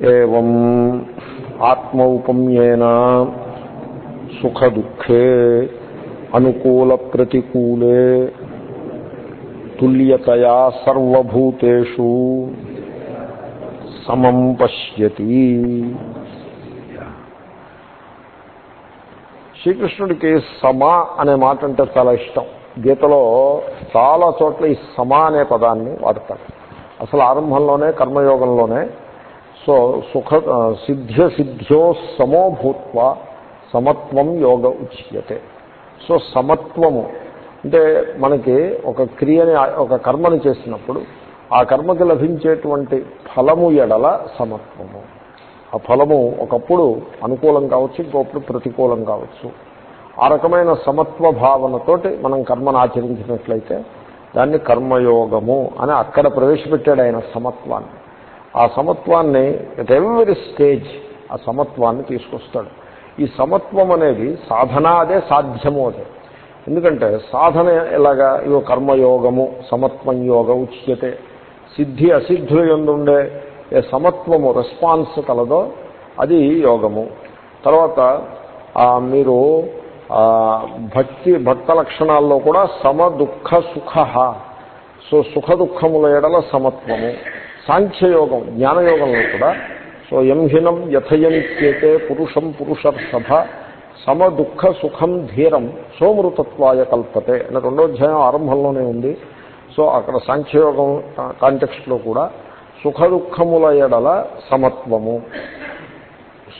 ఏం ఆత్మౌపమ్యేన సుఖదుఖే అనుకూల ప్రతికూలే తుల్యతయా సర్వభూతేషు సమం పశ్యతి శ్రీకృష్ణుడికి సమ అనే మాట అంటే చాలా ఇష్టం. గీతలో చాలా చోట్ల ఈ సమ అనే పదాన్ని వాడతారు అసలు ఆరంభంలోనే కర్మయోగంలోనే సో సుఖ సిద్ధ్య సిద్ధ్యో సమో భూత్వ సమత్వం యోగ ఉచ్యతే. సో సమత్వము అంటే మనకి ఒక క్రియని ఒక కర్మని చేసినప్పుడు ఆ కర్మకి లభించేటువంటి ఫలము ఎడల సమత్వము. ఆ ఫలము ఒకప్పుడు అనుకూలం కావచ్చు ఇంకొప్పుడు ప్రతికూలం కావచ్చు. ఆ రకమైన సమత్వ భావనతోటి మనం కర్మను ఆచరించినట్లయితే దాన్ని కర్మయోగము అని అక్కడ ప్రవేశపెట్టాడు ఆయన సమత్వాన్ని. ఆ సమత్వాన్ని ఎట్ ఎవరి స్టేజ్ ఆ సమత్వాన్ని తీసుకొస్తాడు. ఈ సమత్వం అనేది సాధన అదే సాధ్యము అదే. ఎందుకంటే సాధన ఎలాగా? ఇవో కర్మయోగము సమత్వం యోగ ఉచ్యతే. సిద్ధి అసిద్ధుల ఎందుండే ఏ సమత్వము రెస్పాన్స్ కలదో అది యోగము. తర్వాత మీరు భక్తి భక్త లక్షణాల్లో కూడా సమ దుఃఖ సుఖ. సో సుఖ దుఃఖముల ఎడల సమత్వము. సాంఖ్యయోగం జ్ఞానయోగంలో కూడా సో ఎంహినం యథయనిత్యేతే పురుషం పురుషర్షభ సమ దుఃఖ సుఖం ధీరం సోమృతత్వాయ కల్పతే అని రెండో అధ్యాయం ఆరంభంలోనే ఉంది. సో అక్కడ సాంఖ్యయోగం కాంటెక్స్ట్లో కూడా సుఖ దుఃఖముల ఎడల సమత్వము.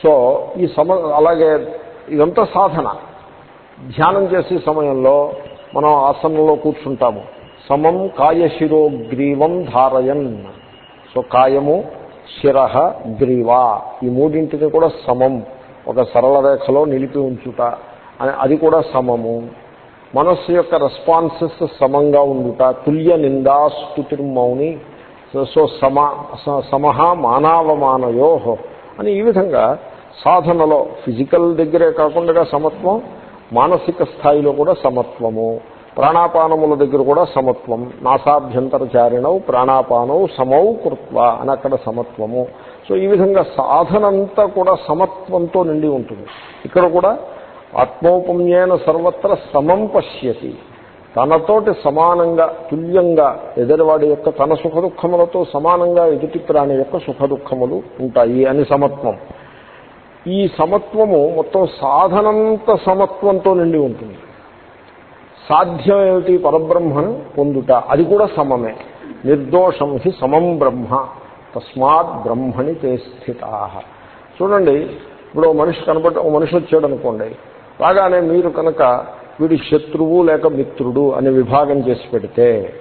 సో ఈ సమ అలాగే ఇదంతా సాధన. ధ్యానం చేసే సమయంలో మనం ఆసనంలో కూర్చుంటాము. సమం కాయశిరోగ్రీవం ధారయన్. సో కాయము శిర గ్రీవా. ఈ మూడింటిని కూడా సమం. ఒక సరళ రేఖలో నిలిపి ఉంచుట. అని అది కూడా సమము. మనస్సు యొక్క రెస్పాన్సెస్ సమంగా ఉండుట. తుల్య నిందాస్తుతిర్మౌని సో సమ సమహ మానవమానయో అని ఈ విధంగా సాధనలో ఫిజికల్ దగ్గరే కాకుండా సమత్వం మానసిక స్థాయిలో కూడా సమత్వము. ప్రాణాపానముల దగ్గర కూడా సమత్వం. నాసాభ్యంతరచారిణవు ప్రాణాపానవు సమౌ కృత్వ అని అక్కడ సమత్వము. సో ఈ విధంగా సాధనంతా కూడా సమత్వంతో నిండి ఉంటుంది. ఇక్కడ కూడా ఆత్మౌపమ్యేన సర్వత్ర సమం పశ్యతి. తనతోటి సమానంగా తుల్యంగా ఎదరివాడి యొక్క తన సుఖ దుఃఖములతో సమానంగా ఎదుటి ప్రాణి యొక్క సుఖ దుఃఖములు ఉంటాయి అని సమత్వం. ఈ సమత్వము మొత్తం సాధనంత సమత్వంతో నిండి ఉంటుంది. సాధ్యం ఏమిటి పరబ్రహ్మను పొందుట? అది కూడా సమమే. నిర్దోషం హి సమం బ్రహ్మ తస్మాత్ బ్రహ్మణి తే స్థిత. చూడండి ఇప్పుడు ఓ మనిషి కనబడి ఓ మనిషి వచ్చాడు అనుకోండి రాగానే మీరు కనుక వీడి శత్రువు లేక మిత్రుడు అని విభాగం చేసి పెడితే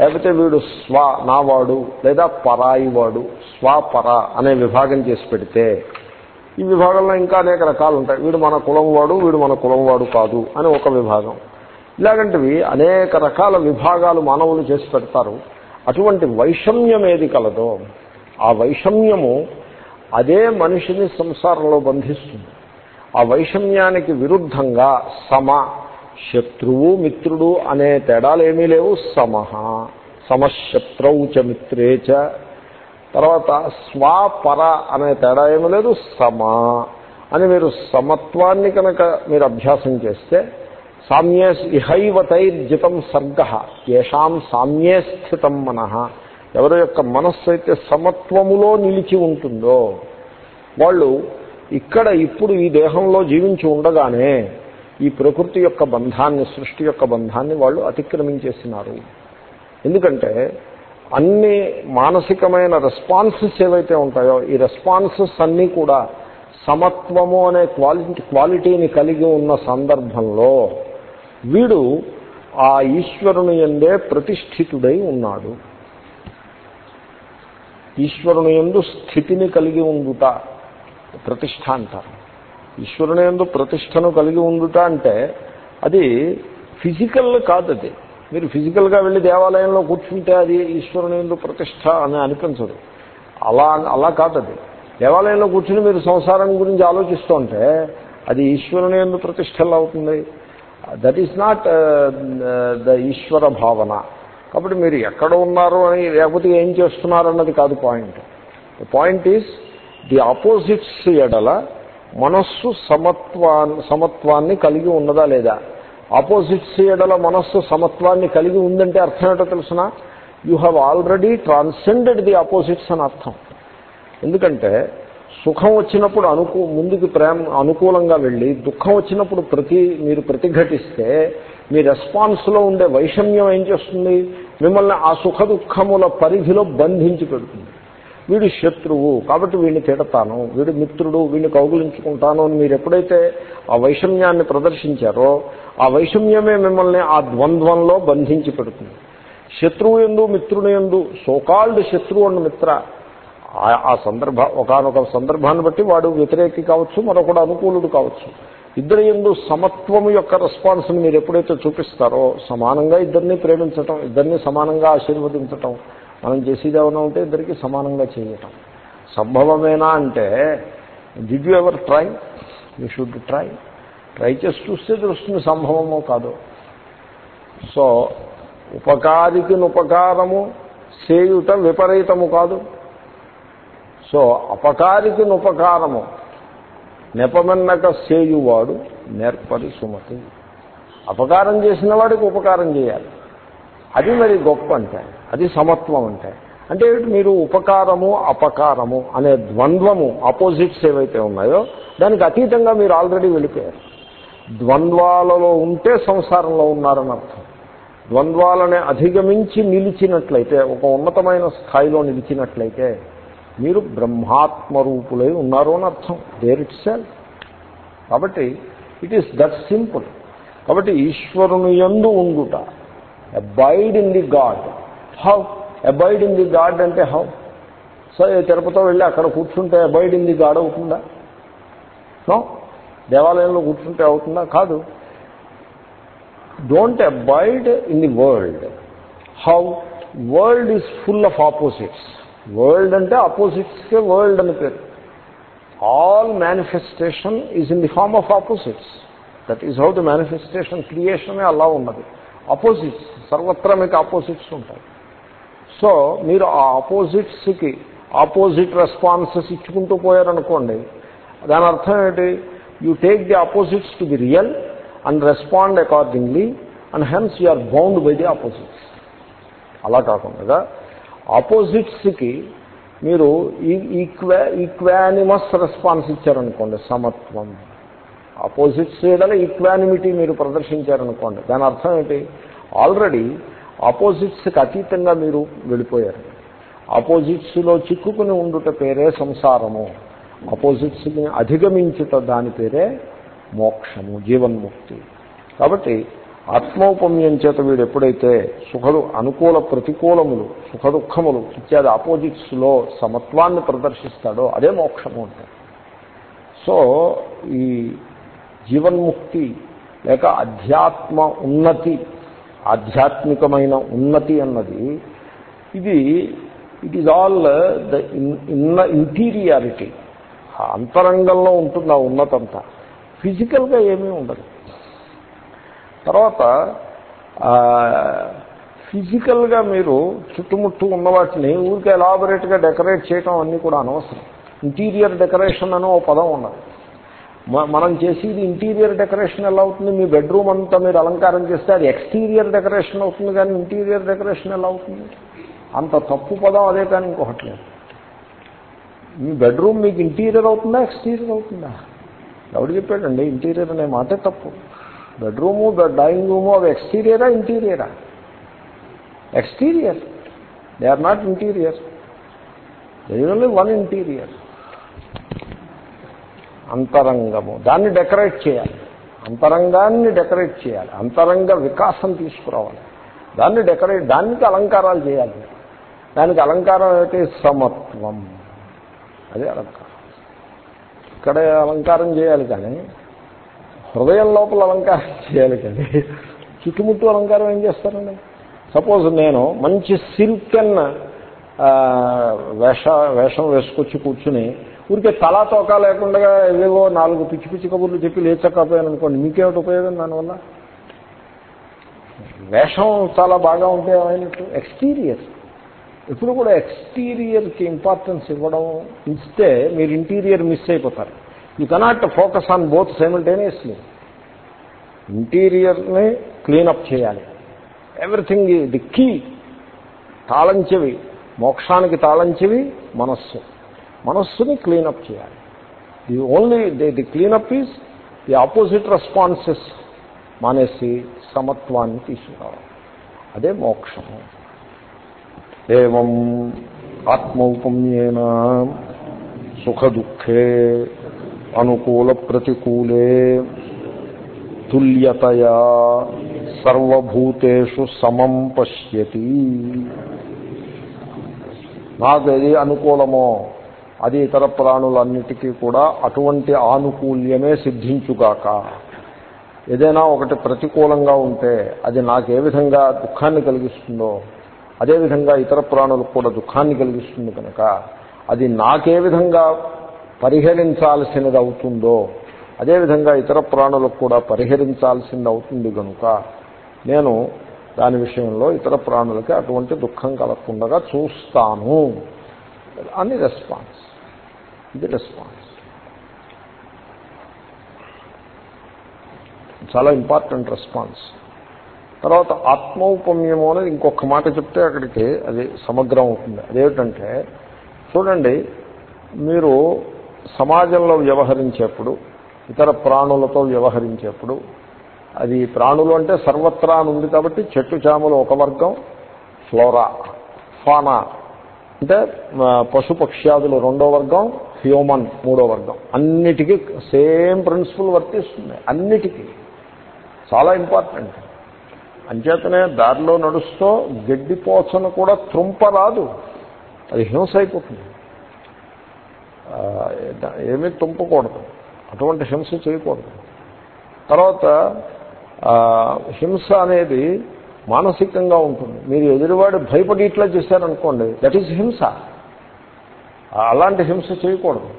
లేకపోతే వీడు స్వ నావాడు లేదా పరాయి వాడు స్వపర అనే విభాగం చేసి పెడితే ఈ విభాగంలో ఇంకా అనేక రకాలు ఉంటాయి. వీడు మన కులం వాడు వీడు మన కులం వాడు కాదు అని ఒక విభాగం. ఇలాగంటివి అనేక రకాల విభాగాలు మానవులు చేసి పెడతారు. అటువంటి వైషమ్యం ఏది కలదో ఆ వైషమ్యము అదే మనిషిని సంసారంలో బంధిస్తుంది. ఆ వైషమ్యానికి విరుద్ధంగా సమ శత్రువు మిత్రుడు అనే తేడాలు ఏమీ లేవు. సమహ సమశత్రౌ చ మిత్రే చ. తర్వాత స్వాపర అనే తేడా ఏమీ లేదు. సమ అని మీరు సమత్వాన్ని కనుక మీరు అభ్యాసం చేస్తే సామ్యే ఇహైవతైర్జితం సర్గ. ఏషాం సామ్యే స్థితం మనః. ఎవరి యొక్క మనస్సు అయితే సమత్వములో నిలిచి ఉంటుందో వాళ్ళు ఇక్కడ ఇప్పుడు ఈ దేహంలో జీవించి ఉండగానే ఈ ప్రకృతి యొక్క బంధాన్ని సృష్టి యొక్క బంధాన్ని వాళ్ళు అతిక్రమించేసినారు. ఎందుకంటే అన్ని మానసికమైన రెస్పాన్సెస్ ఏవైతే ఉంటాయో ఈ రెస్పాన్సెస్ అన్నీ కూడా సమత్వము అనే క్వాలిటీ క్వాలిటీని కలిగి ఉన్న సందర్భంలో వీడు ఆ ఈశ్వరుని ఎందే ప్రతిష్ఠితుడై ఉన్నాడు. ఈశ్వరుని ఎందు స్థితిని కలిగి ఉండుట ప్రతిష్ట అంటారు. ఈశ్వరుని ఎందు ప్రతిష్టను కలిగి ఉండుట అంటే అది ఫిజికల్ కాదు అది. మీరు ఫిజికల్గా వెళ్ళి దేవాలయంలో కూర్చుంటే అది ఈశ్వరుని ఎందు ప్రతిష్ట అని అనిపించదు. అలా అలా కాదు అది. దేవాలయంలో కూర్చుని మీరు సంసారం గురించి ఆలోచిస్తుంటే అది ఈశ్వరుని ఎందు ప్రతిష్ట ఎలా అవుతుంది? దట్ ఈస్ నాట్ ద ఈశ్వర భావన కాబట్టి మీరు ఎక్కడ ఉన్నారు అని లేకపోతే ఏం చేస్తున్నారు అన్నది కాదు point the point is the opposites ఎడల మనస్సు సమత్వాన్ని సమత్వాన్ని కలిగి ఉన్నదా లేదా? ఆపోజిట్స్ ఎడల మనస్సు సమత్వాన్ని కలిగి ఉందంటే అర్థం ఏంటో తెలుసిన? You have already transcended the opposites అని అర్థం. ఎందుకంటే సుఖం వచ్చినప్పుడు అనుకూ ముందుకు ప్రేమ అనుకూలంగా వెళ్ళి దుఃఖం వచ్చినప్పుడు ప్రతి మీరు ప్రతిఘటిస్తే మీ రెస్పాన్స్లో ఉండే వైషమ్యం ఏం చేస్తుంది? మిమ్మల్ని ఆ సుఖ దుఃఖముల పరిధిలో బంధించి పెడుతుంది. వీడు శత్రువు కాబట్టి వీడిని తిడతాను వీడు మిత్రుడు వీడిని కౌగులించుకుంటాను అని మీరు ఎప్పుడైతే ఆ వైషమ్యాన్ని ప్రదర్శించారో ఆ వైషమ్యమే మిమ్మల్ని ఆ ద్వంద్వంలో బంధించి పెడుతుంది. శత్రువు ఎందు మిత్రుడు ఎందు సోకాల్డ్ శత్రువు అండ్ మిత్ర ఆ సందర్భ ఒకనొక సందర్భాన్ని బట్టి వాడు వ్యతిరేకి కావచ్చు మరొకడు అనుకూలుడు కావచ్చు. ఇద్దరు ఎందు సమత్వము యొక్క రెస్పాన్స్ని మీరు ఎప్పుడైతే చూపిస్తారో సమానంగా ఇద్దరిని ప్రేమించటం ఇద్దరిని సమానంగా ఆశీర్వదించటం మనం చేసేది ఏమైనా ఉంటే ఇద్దరికి సమానంగా చేయటం. సంభవమేనా అంటే did you ever try you should try try చేసి చూస్తే తెలుస్తుంది సంభవమో కాదు. సో ఉపకారికి ఉపకారము చేయుట విపరీతము కాదు. సో అపకారికి ఉపకారము నెపమన్నక సేయువాడు నేర్పరి సుమతి. అపకారం చేసిన వాడికి ఉపకారం చేయాలి. అది మరి గొప్ప అంటే అది సమత్వం అంటే అంటే మీరు ఉపకారము అపకారము అనే ద్వంద్వము ఆపోజిట్స్ ఏవైతే ఉన్నాయో దానికి అతీతంగా మీరు ఆల్రెడీ వెళ్ళిపోయారు. ద్వంద్వాలలో ఉంటే సంసారంలో ఉన్నారని అర్థం. ద్వంద్వాలని అధిగమించి నిలిచినట్లయితే ఒక ఉన్నతమైన స్థాయిలో నిలిచినట్లయితే మీరు బ్రహ్మాత్మరూపులై ఉన్నారు అని అర్థం. దేర్ ఇట్ సెల్ కాబట్టి ఇట్ ఈస్ దట్ సింపుల్ కాబట్టి ఈశ్వరుని ఎందు ఉండుట. Abide in the God how abide in the God అంటే హౌ సో తిరుపతిలో వెళ్ళి అక్కడ కూర్చుంటే అబైడ్ ఇన్ ది గాడ్ అవుతుందా? నో దేవాలయంలో కూర్చుంటే అవుతుందా? కాదు. Don't abide in the world how world is full of opposites world అంటే ఆపోజిట్స్కే వరల్డ్ అని పేరు. All manifestation is in the form of opposites that is how the manifestation క్రియేషనే అలా ఉన్నది. ఆపోజిట్స్ సర్వత్రా మీకు ఆపోజిట్స్ ఉంటాయి. సో మీరు ఆ ఆపోజిట్స్కి ఆపోజిట్ రెస్పాన్సెస్ ఇచ్చుకుంటూ పోయారనుకోండి దాని అర్థం ఏంటి you take the opposites to the real and respond accordingly and hence you are bound by the opposites అలా కాకుండా ఆపోజిట్స్కి మీరు ఈక్వా ఈక్వానిమస్ రెస్పాన్స్ ఇచ్చారనుకోండి సమత్వం. ఆపోజిట్స్ ఏడల ఈక్వానిమిటీ మీరు ప్రదర్శించారనుకోండి. దాని అర్థం ఏంటి? ఆల్రెడీ ఆపోజిట్స్కి అతీతంగా మీరు వెళ్ళిపోయారు. ఆపోజిట్స్లో చిక్కుకుని ఉండుట పేరే సంసారము. ఆపోజిట్స్ని అధిగమించుట దాని పేరే మోక్షము జీవన్ముక్తి. కాబట్టి ఆత్మౌపమ్యం చేత వీడు ఎప్పుడైతే సుఖలు అనుకూల ప్రతికూలములు సుఖ దుఃఖములు ఇత్యాది ఆపోజిట్స్లో సమత్వాన్ని ప్రదర్శిస్తాడో అదే మోక్షము అంటే. సో ఈ జీవన్ముక్తి లేక అధ్యాత్మ ఉన్నతి ఆధ్యాత్మికమైన ఉన్నతి అన్నది ఇది it is all the inner interiority అంతరంగంలో ఉంటుంది ఆ ఉన్నతంతా. ఫిజికల్గా ఏమీ ఉండదు. తర్వాత ఫిజికల్గా మీరు చుట్టుముట్టు ఉన్న వాటిని ఊరికే ఎలాబొరేట్గా డెకరేట్ చేయటం అన్నీ కూడా అనవసరం. ఇంటీరియర్ డెకరేషన్ అని ఓ పదం ఉన్నది. మనం చేసేది ఇంటీరియర్ డెకరేషన్ ఎలా అవుతుంది? మీ బెడ్రూమ్ అంతా మీరు అలంకారం చేస్తే అది ఎక్స్టీరియర్ డెకరేషన్ అవుతుంది కానీ ఇంటీరియర్ డెకరేషన్ ఎలా అవుతుంది? అంత తప్పు పదం అదే కానీ ఇంకొకటి లేదు. మీ బెడ్రూమ్ మీకు ఇంటీరియర్ అవుతుందా ఎక్స్టీరియర్ అవుతుందా? ఎవడు చెప్పాడండి ఇంటీరియర్ అనే మాటే తప్పు. బెడ్రూము డైనింగ్ రూము అవి ఎక్స్టీరియరా ఇంటీరియరా? Exterior. They are not interior. Only one interior. అంతరంగము. దాన్ని డెకరేట్ చేయాలి. అంతరంగాన్ని డెకరేట్ చేయాలి. అంతరంగ వికాసం తీసుకురావాలి. దాన్ని డెకరేట్ దానికి అలంకారాలు చేయాలి. దానికి అలంకారం అయితే సమత్వం. అదే అలంకారం. ఇక్కడే అలంకారం చేయాలి కానీ హృదయం లోపల అలంకారం చేయాలి కానీ చుట్టుముట్టు అలంకారం ఏం చేస్తారండి? సపోజ్ నేను మంచి సిల్క్ అన్న వేష వేషం వేసుకొచ్చి కూర్చుని ఊరికే తలా తోక లేకుండా ఏవేవో నాలుగు పిచ్చి పిచ్చి కబుర్లు చెప్పి లేచకపోయాను అనుకోండి మీకేమిటి ఉపయోగం దానివల్ల? వేషం చాలా బాగా ఉంటే ఏమైనట్టు? ఎక్స్టీరియర్ ఎప్పుడు కూడా ఎక్స్టీరియర్కి ఇంపార్టెన్స్ ఇవ్వడం. ఇస్తే మీరు ఇంటీరియర్ మిస్ అయిపోతారు. You cannot focus on both simultaneously ఇంటీరియర్ని cleanup చేయాలి. ఎవ్రీథింగ్ ది కీ తాళంచెవి. మోక్షానికి తాళంచెవి మనస్సు. మనస్సుని క్లీనప్ చేయాలి. The only the the cleanup is the opposite responses మానేసి సమత్వాన్ని తీసుకురావాలి. అదే మోక్షము ఏం ఆత్మౌపమ్యేన సుఖదుఖే అనుకూల ప్రతికూలే తుల్యతయా సర్వభూతేషు సమం పశ్యతి నాకు ఏది అనుకూలమో అది ఇతర ప్రాణులన్నిటికీ కూడా అటువంటి ఆనుకూల్యమే సిద్ధించుగాక. ఏదైనా ఒకటి ప్రతికూలంగా ఉంటే అది నాకు ఏ విధంగా దుఃఖాన్ని కలిగిస్తుందో అదేవిధంగా ఇతర ప్రాణులకు కూడా దుఃఖాన్ని కలిగిస్తుంది కనుక అది నాకే విధంగా పరిహరించాల్సినది అవుతుందో అదేవిధంగా ఇతర ప్రాణులకు కూడా పరిహరించాల్సింది అవుతుంది కనుక నేను దాని విషయంలో ఇతర ప్రాణులకి అటువంటి దుఃఖం కలగకుండా చూస్తాను. అని రెస్పాన్స్ ఇది రెస్పాన్స్ చాలా ఇంపార్టెంట్ రెస్పాన్స్ తర్వాత ఆత్మౌపమ్యము అనేది ఇంకొక మాట చెప్తే అక్కడికి అది సమగ్రం అవుతుంది. అదేమిటంటే చూడండి మీరు సమాజంలో వ్యవహరించేప్పుడు ఇతర ప్రాణులతో వ్యవహరించేప్పుడు అది ప్రాణులు అంటే సర్వత్రా ఉంది కాబట్టి చెట్టు చాములు ఒక వర్గం ఫ్లోరా ఫానా. అంటే పశుపక్ష్యాదులు రెండో వర్గం హ్యూమన్ మూడో వర్గం. అన్నిటికీ సేమ్ ప్రిన్సిపల్ వర్తిస్తుంది అన్నిటికీ. చాలా ఇంపార్టెంట్. అంచేతనే దారిలో నడుస్తూ గడ్డిపోచను కూడా త్రుంప రాదు అది హింస అయిపోతుంది. ఏమీ తుంపకూడదు. అటువంటి హింస చేయకూడదు. తర్వాత హింస అనేది మానసికంగా ఉంటుంది. మీరు ఎదురువాడు భయపడి ఇట్లా చేశారనుకోండి దట్ ఈజ్ హింస. అలాంటి హింస చేయకూడదు.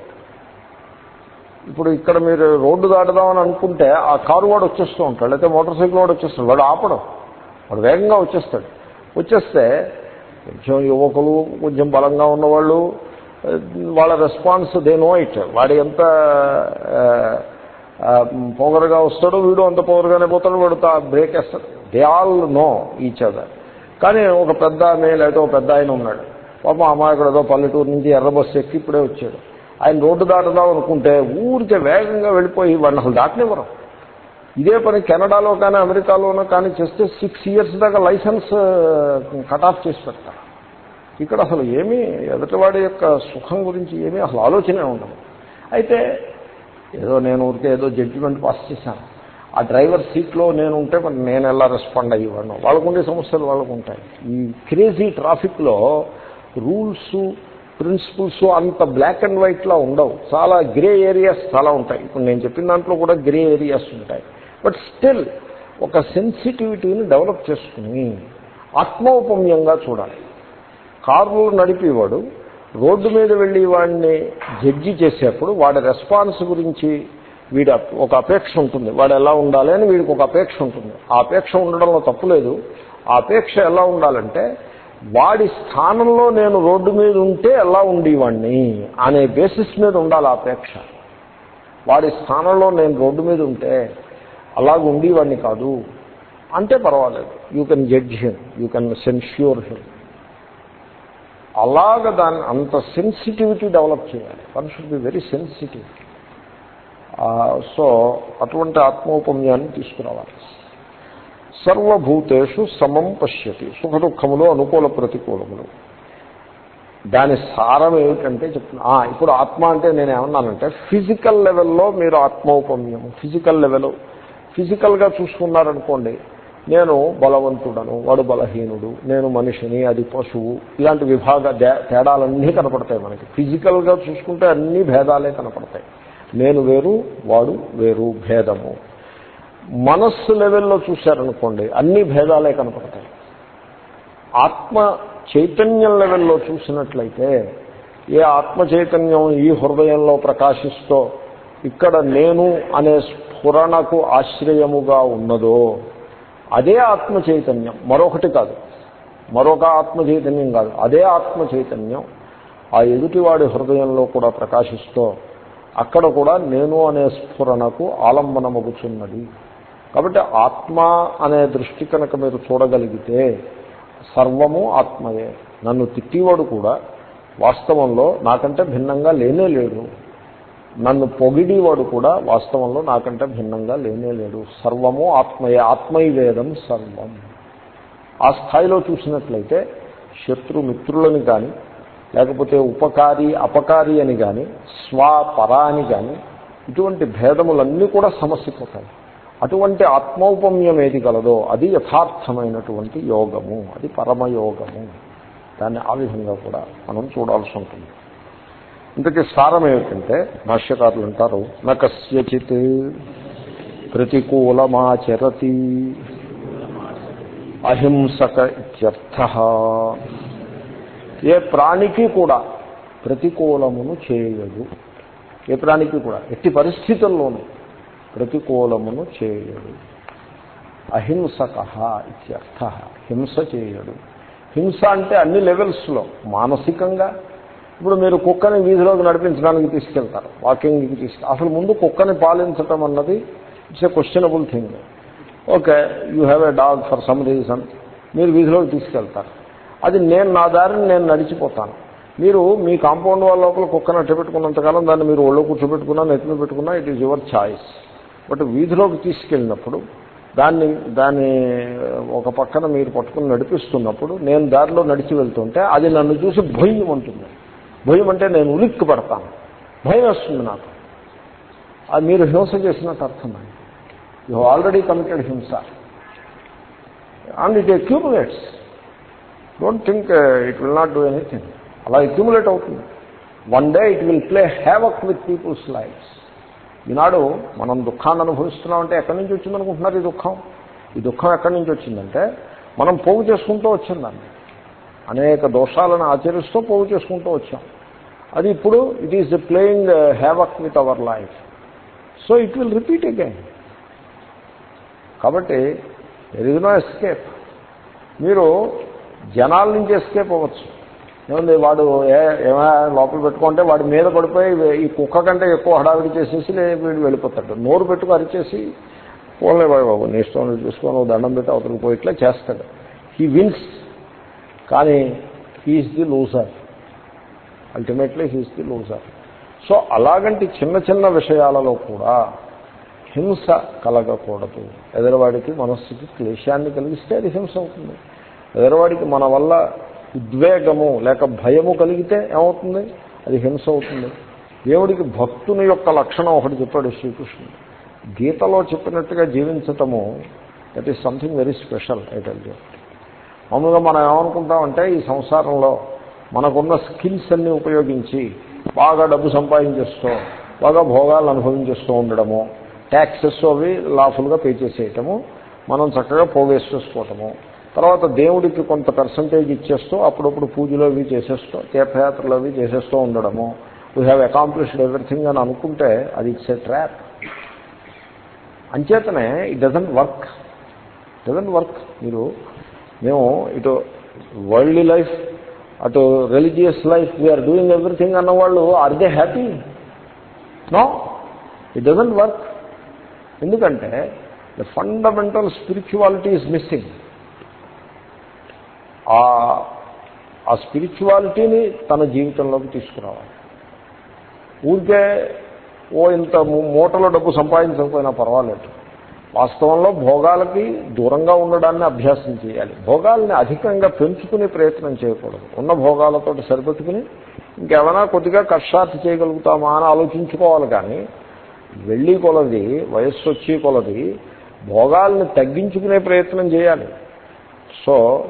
ఇప్పుడు ఇక్కడ మీరు రోడ్డు దాటుదామని అనుకుంటే ఆ కారు వాడు వచ్చేస్తూ ఉంటాడు లేకపోతే మోటార్ సైకిల్ వాడు వచ్చేస్తాడు వాడు ఆపడం. వాడు వేగంగా వచ్చేస్తాడు. వచ్చేస్తే కొంచెం యువకులు కొంచెం బలంగా ఉన్నవాళ్ళు వాళ్ళ రెస్పాన్స్ దే నో ఇట్. వాడు ఎంత పొగరగా వస్తాడో వీడు అంత పొగరగానే పోతాడు వాడు బ్రేక్ వేస్తాడు. They all know each other. కానీ ఒక పెద్ద ఆమె లేకపోతే ఒక పెద్ద ఆయన ఉన్నాడు. పాపం అమాయకుడు ఏదో పల్లెటూరు నుంచి ఎర్ర బస్సు ఎక్కి ఇప్పుడే వచ్చాడు. ఆయన రోడ్డు దాటుదాం అనుకుంటే ఊరికే వేగంగా వెళ్ళిపోయి వాడిని అసలు దాటనివ్వరు. ఇదే పని కెనడాలో కానీ అమెరికాలోనో కానీ చేస్తే సిక్స్ ఇయర్స్ దాకా లైసెన్స్ కట్ ఆఫ్ చేసి పెడతారు. ఇక్కడ అసలు ఏమీ ఎదటివాడి యొక్క సుఖం గురించి ఏమీ అసలు ఆలోచనే ఉండదు. అయితే ఏదో నేను ఊరికే ఏదో జడ్జిమెంట్ పాస్ చేశాను. ఆ డ్రైవర్ సీట్లో నేను ఉంటే మరి నేను ఎలా రెస్పాండ్ అయ్యేవాడిను? వాళ్ళకుండే సమస్యలు వాళ్ళకు ఉంటాయి. ఈ క్రేజీ ట్రాఫిక్లో రూల్స్ ప్రిన్సిపల్స్ అంత బ్లాక్ అండ్ వైట్లా ఉండవు. చాలా గ్రే ఏరియాస్ చాలా ఉంటాయి. ఇప్పుడు నేను చెప్పిన దాంట్లో కూడా గ్రే ఏరియాస్ ఉంటాయి. బట్ స్టిల్ ఒక సెన్సిటివిటీని డెవలప్ చేసుకుని ఆత్మౌపమ్యంగా చూడాలి. కార్లు నడిపేవాడు రోడ్డు మీద వెళ్ళి వాడిని జడ్జి చేసేప్పుడు వాడి రెస్పాన్స్ గురించి వీడి ఒక అపేక్ష ఉంటుంది. వాడు ఎలా ఉండాలి అని వీడికి ఒక అపేక్ష ఉంటుంది. ఆ అపేక్ష ఉండడంలో తప్పులేదు ఆ అపేక్ష ఎలా ఉండాలంటే వాడి స్థానంలో నేను రోడ్డు మీద ఉంటే ఎలా ఉండేవాడిని అనే బేసిస్ మీద ఉండాలి ఆ అపేక్ష. వాడి స్థానంలో నేను రోడ్డు మీద ఉంటే అలాగ ఉండేవాడిని కాదు. అంటే పర్వాలేదు. You can judge him you can censure him అలాగ దాన్ని అంత సెన్సిటివిటీ డెవలప్ చేయాలి. One should be very sensitive so అటువంటి ఆత్మోపమ్యాన్ని తీసుకురావాలి. సర్వభూతేషు సమం పశ్యతి. సుఖ దుఃఖములు అనుకూల ప్రతికూలములు. దాని సారం ఏమిటంటే చెప్తున్నా. ఇప్పుడు ఆత్మ అంటే నేను ఏమన్నానంటే ఫిజికల్ లెవెల్లో మీరు ఆత్మౌపమ్యం. ఫిజికల్ లెవెల్ ఫిజికల్గా చూసుకున్నారనుకోండి నేను బలవంతుడను వాడు బలహీనుడు నేను మనిషిని అది పశువు ఇలాంటి విభాగ తేడాలన్నీ కనపడతాయి మనకి. ఫిజికల్గా చూసుకుంటే అన్ని భేదాలే కనపడతాయి. నేను వేరు వాడు వేరు భేదము. మనస్సు లెవెల్లో చూశారనుకోండి అన్ని భేదాలే కనపడతాయి. ఆత్మ చైతన్యం లెవెల్లో చూసినట్లయితే ఏ ఆత్మ చైతన్యం ఈ హృదయంలో ప్రకాశిస్తో ఇక్కడ నేను అనే స్ఫురణకు ఆశ్రయముగా ఉన్నదో అదే ఆత్మ చైతన్యం మరొకటి కాదు. మరొక ఆత్మ చైతన్యం కాదు. అదే ఆత్మ చైతన్యం ఆ ఎదుటివాడి హృదయంలో కూడా ప్రకాశిస్తూ అక్కడ కూడా నేను అనే స్ఫురణకు ఆలంబనమగుచున్నది. కాబట్టి ఆత్మ అనే దృష్టి కనుక మీరు చూడగలిగితే సర్వము ఆత్మయే. నన్ను తిట్టివాడు కూడా వాస్తవంలో నాకంటే భిన్నంగా లేనే లేడు. నన్ను పొగిడేవాడు కూడా వాస్తవంలో నాకంటే భిన్నంగా లేనే లేడు. సర్వము ఆత్మయే ఆత్మైవేదం సర్వం. ఆ స్థాయిలో చూసినట్లయితే శత్రుమిత్రులని కానీ లేకపోతే ఉపకారి అపకారి అని కానీ స్వపర అని కానీ ఇటువంటి భేదములన్నీ కూడా సమస్యపోతాయి అటువంటి ఆత్మౌపమ్యం ఏది కలదో అది యథార్థమైనటువంటి యోగము. అది పరమయోగము. దాన్ని ఆ విధంగా కూడా మనం చూడాల్సి ఉంటుంది. ఇంతకీ సారం ఏమిటంటే భాష్యకారులు అంటారు నచిత్ ప్రతికూలమాచరతి అహింసక ఇత్యర్థ. ఏ ప్రాణికి కూడా ప్రతికూలమును చేయదు. ఏ ప్రాణికి కూడా ఎట్టి పరిస్థితుల్లోనూ ప్రతికూలమును చేయడు అహింసక ఇత్యర్థ హింస చేయడు. హింస అంటే అన్ని లెవెల్స్లో మానసికంగా ఇప్పుడు మీరు కుక్కని వీధిలోకి నడిపించడానికి తీసుకెళ్తారు వాకింగ్కి తీసుకు అసలు ముందు కుక్కని పాలించటం అన్నది it's a questionable thing okay you have a dog for some reason మీరు వీధిలోకి తీసుకెళ్తారు. అది నేను నా దారిని నేను నడిచిపోతాను. మీరు మీ కాంపౌండ్ వాళ్ళ లోపల కుక్కను అట్టపెట్టుకున్నంతకాలం దాన్ని మీరు ఒళ్ళో కూర్చోబెట్టుకున్నా నెత్తిన పెట్టుకున్నా it is your choice but వీధిలోకి తీసుకెళ్ళినప్పుడు దాన్ని దాన్ని ఒక పక్కన మీరు పట్టుకుని నడిపిస్తున్నప్పుడు నేను దారిలో నడిచి వెళ్తుంటే అది నన్ను చూసి భయం ఉంటుంది భయం అంటే నేను ఉలిక్కి పడతాను భయం వస్తుంది నాకు. అది మీరు హింస చేసినట్టు అర్థమైంది. యూ ఆల్రెడీ కమిటెడ్ హింస. And it accumulates don't think it will not do anything అలా అక్యూములేట్ అవుతుంది. One day it will play havoc with people's lifes ఈనాడు మనం దుఃఖాన్ని అనుభవిస్తున్నామంటే ఎక్కడి నుంచి వచ్చిందనుకుంటున్నారు ఈ దుఃఖం? ఈ దుఃఖం ఎక్కడి నుంచి వచ్చిందంటే మనం పోగు చేసుకుంటూ వచ్చిందండి. అనేక దోషాలను ఆచరిస్తూ పోగు చేసుకుంటూ వచ్చాం. అది ఇప్పుడు it is playing havoc with our life so it will repeat again కాబట్టి దెర్ ఇస్ నో ఎస్కేప్ మీరు జనాల నుంచి ఎస్కేప్ అవ్వచ్చు. ఏముంది వాడు ఏ ఏమైనా లోపల పెట్టుకుంటే వాడి మీద పడిపోయి ఈ కుక్క కంటే ఎక్కువ హడావిడి చేసేసి వీడు వెళ్ళిపోతాడు. నోరు పెట్టుకు అరిచేసి పోలే బాబు నీ ఇష్టం చూసుకొని దండం పెట్టి అవతలకు పోయి ఇట్లా చేస్తాడు. హీ విన్స్ కానీ he is the loser ultimately he is the loser so అలాగంటి చిన్న చిన్న విషయాలలో కూడా హింస కలగకూడదు. ఎదరవాడికి మనస్సుకి క్లేశాన్ని కలిగిస్తే అది హింస అవుతుంది. ఎదరవాడికి మన వల్ల ఉద్వేగము లేక భయము కలిగితే ఏమవుతుంది? అది హింస అవుతుంది. దేవుడికి భక్తుని యొక్క లక్షణం ఒకటి చెప్పాడు శ్రీకృష్ణుడు. గీతలో చెప్పినట్టుగా జీవించటము that is something very special ఐటల్ మామూలుగా మనం ఏమనుకుంటామంటే ఈ సంసారంలో మనకున్న స్కిల్స్ అన్నీ ఉపయోగించి బాగా డబ్బు సంపాదించేస్తూ బాగా భోగాలు అనుభవించేస్తూ ఉండడము ట్యాక్సెస్ అవి లాఫుల్గా పే చేసేయటము మనం చక్కగా పోగేసేసుకోవటము. తర్వాత దేవుడికి కొంత పర్సంటేజ్ ఇచ్చేస్తూ అప్పుడప్పుడు పూజలు అవి చేసేస్తూ తీర్థయాత్రలు అవి చేసేస్తూ ఉండడము. వీ హ్యావ్ అకాంప్లిష్డ్ ఎవ్రీథింగ్ అని అనుకుంటే అది ఇట్స్ ఎ ట్రాప్ అంచేతనే it doesn't work doesn't work మీరు మేము ఇటు వరల్డ్ లైఫ్ అటు religious life we are doing everything అన్నవాళ్ళు are they happy no it doesn't work ఎందుకంటే the fundamental spirituality is missing ఆ స్పిరిచువాలిటీని తన జీవితంలోకి తీసుకురావాలి. ఊరికే ఓ ఇంత మూటలో డబ్బు సంపాదించకపోయినా పర్వాలేదు. వాస్తవంలో భోగాలకి దూరంగా ఉండడాన్ని అభ్యాసం చేయాలి. భోగాల్ని అధికంగా పెంచుకునే ప్రయత్నం చేయకూడదు. ఉన్న భోగాలతో సరిపెట్టుకుని ఇంకేమైనా కొద్దిగా కష్టార్థ చేయగలుగుతామా అని ఆలోచించుకోవాలి కానీ వెళ్ళి కొలది వయస్సు వచ్చి కొలది భోగాల్ని తగ్గించుకునే ప్రయత్నం చేయాలి. సో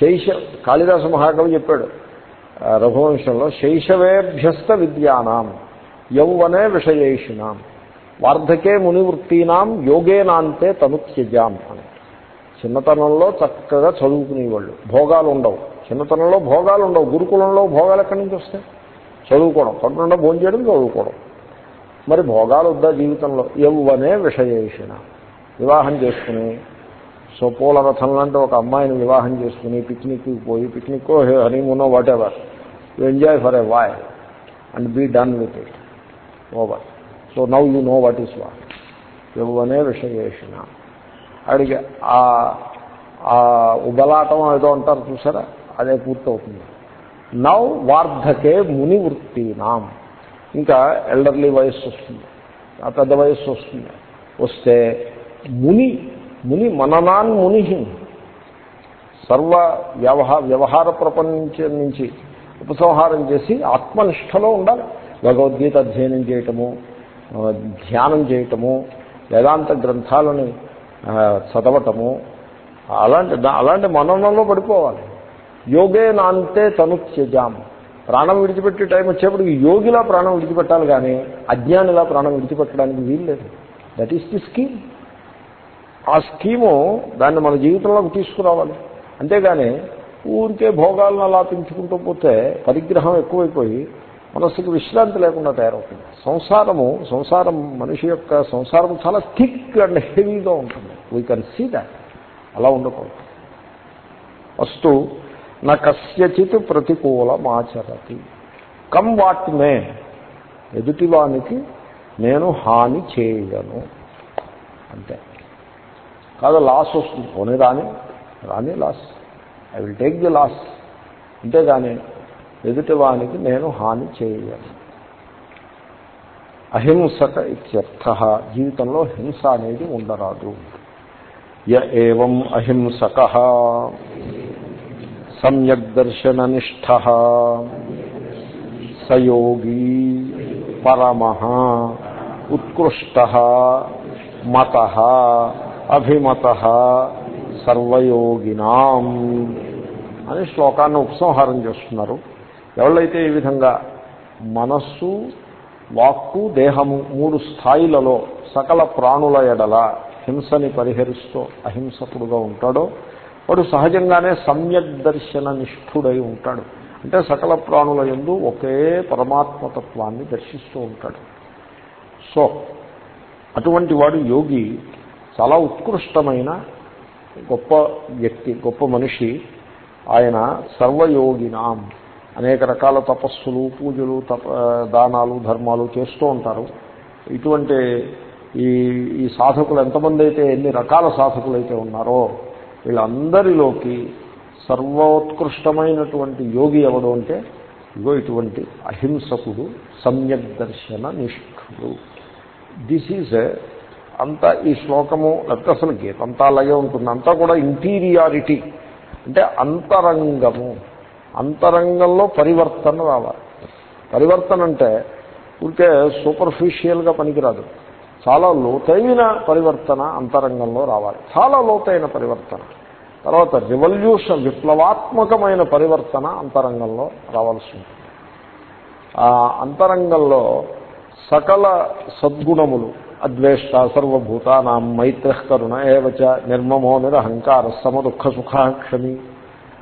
శైశ కాళిదాస మహాకవి చెప్పాడు రఘువంశంలో శైశవేభ్యస్త విద్యానాం యౌవనే విషయేషునాం. వార్ధకే మునివృత్తీనాం యోగేనాంతే తనుత్యజాం అని. చిన్నతనంలో చక్కగా చదువుకునేవాళ్ళు. భోగాలు ఉండవు. చిన్నతనంలో భోగాలు ఉండవు. గురుకులంలో భోగాలు ఎక్కడి నుంచి వస్తాయి? చదువుకోవడం. కడుపుకుండా భోజనం చేయడం చదువుకోవడం. మరి భోగాలు వద్దా జీవితంలో? ఎవ్వనే విషయేషిన. వివాహం చేసుకుని సో పూల రథం లాంటి ఒక అమ్మాయిని వివాహం చేసుకుని పిక్నిక్కి పోయి picnic హనీమూనో whatever you enjoy for a while and be done with it over so now you know what is what యవ్వనే విషయేషణ. అడిగి ఆ ఉబలాటం ఏదో అంటారు చూసారా? అదే పూర్తవుతుంది. నవ్ వార్ధకే ముని వృత్తినాం ఇంకా ఎల్డర్లీ వయస్సు వస్తుంది. ఆ పెద్ద వయస్సు వస్తుంది. వస్తే ముని ముని మననాన్ ముని సర్వ వ్యవహార వ్యవహార ప్రపంచం నుంచి ఉపసంహారం చేసి ఆత్మనిష్టలో ఉండాలి. భగవద్గీత అధ్యయనం చేయటము ధ్యానం చేయటము వేదాంత గ్రంథాలని చదవటము అలాంటి అలాంటి మననంలో పడిపోవాలి. యోగే నాంతే తను త్యజాం ప్రాణం విడిచిపెట్టే టైం వచ్చేప్పటికి యోగిలా ప్రాణం విడిచిపెట్టాలి కానీ అజ్ఞానిలా ప్రాణం విడిచిపెట్టడానికి వీల్లేదు దట్ ఈస్ ది స్కీమ్ ఆ స్కీము దాన్ని మన జీవితంలోకి తీసుకురావాలి. అంతేగాని ఊరికే భోగాలను అలా పెంచుకుంటూ పోతే పరిగ్రహం ఎక్కువైపోయి మనస్సుకి విశ్రాంతి లేకుండా తయారవుతుంది. సంసారము సంసారం మనిషి యొక్క సంసారం చాలా థిక్ అండ్ హెవీగా ఉంటుంది. వీ కెన్ సీ దాట్ అలా ఉండకూడదు. వస్తు నా కస్యచిత్ ప్రతికూలమాచరతి. కమ్ వాట్ మే ఎదుటివానికి నేను హాని చేయను. అంతే. కాదు లాస్ వస్తుంది. పోనీ రాని రాని loss. I will take the loss అంతేగాని ఎదుటివానికి నేను హాని చేయను. అహింసక ఇత్యర్థ. జీవితంలో హింస అనేది ఉండరాదు. య ఏం అహింసక. సమ్యక్ దర్శననిష్ట సయోగీ పరమ. ఉత్కృష్ట. మత. అభిమత. సర్వయోగినాం. అని శ్లోకాన్ని ఉపసంహారం చేస్తున్నారు. ఎవళ్ళైతే ఈ విధంగా మనస్సు వాక్కు దేహము మూడు స్థాయిలలో సకల ప్రాణుల ఎడల హింసని పరిహరిస్తూ అహింసకుడుగా ఉంటాడో వాడు సహజంగానే సమ్యక్ దర్శన నిష్ఠుడై ఉంటాడు. అంటే సకల ప్రాణుల ఎందు ఒకే పరమాత్మతత్వాన్ని దర్శిస్తూ ఉంటాడు. సో అటువంటి వాడు యోగి చాలా ఉత్కృష్టమైన గొప్ప వ్యక్తి గొప్ప మనిషి. ఆయన సర్వయోగినాం. అనేక రకాల తపస్సులు పూజలు తప దానాలు ధర్మాలు చేస్తూ ఉంటారు. ఇటువంటి ఈ ఈ సాధకులు ఎంతమంది అయితే ఎన్ని రకాల సాధకులు అయితే ఉన్నారో వీళ్ళందరిలోకి సర్వోత్కృష్టమైనటువంటి యోగి ఎవడు అంటే ఇగో ఇటువంటి అహింసకుడు సమ్యక్ దర్శన నిష్ఠుడు. దిస్ ఈజ్ అంతా ఈ శ్లోకము లేకపోతే అసలు గీత అంతా అలాగే ఉంటుంది. అంతా కూడా ఇంటీరియారిటీ అంటే అంతరంగము. అంతరంగంలో పరివర్తన రావాలి. పరివర్తన అంటే ఊరికే సూపర్ఫిషియల్గా పనికిరాదు. చాలా లోతైన పరివర్తన అంతరంగంలో రావాలి. చాలా లోతైన పరివర్తన. తర్వాత రివల్యూషన్ విప్లవాత్మకమైన పరివర్తన అంతరంగంలో రావాల్సి ఉంటుంది. ఆ అంతరంగంలో సకల సద్గుణములు అద్వేష్ట సర్వభూతానాం మైత్రకరుణ ఏవచ నిర్మమో నిరహంకార సమ దుఃఖ సుఖాక్షమి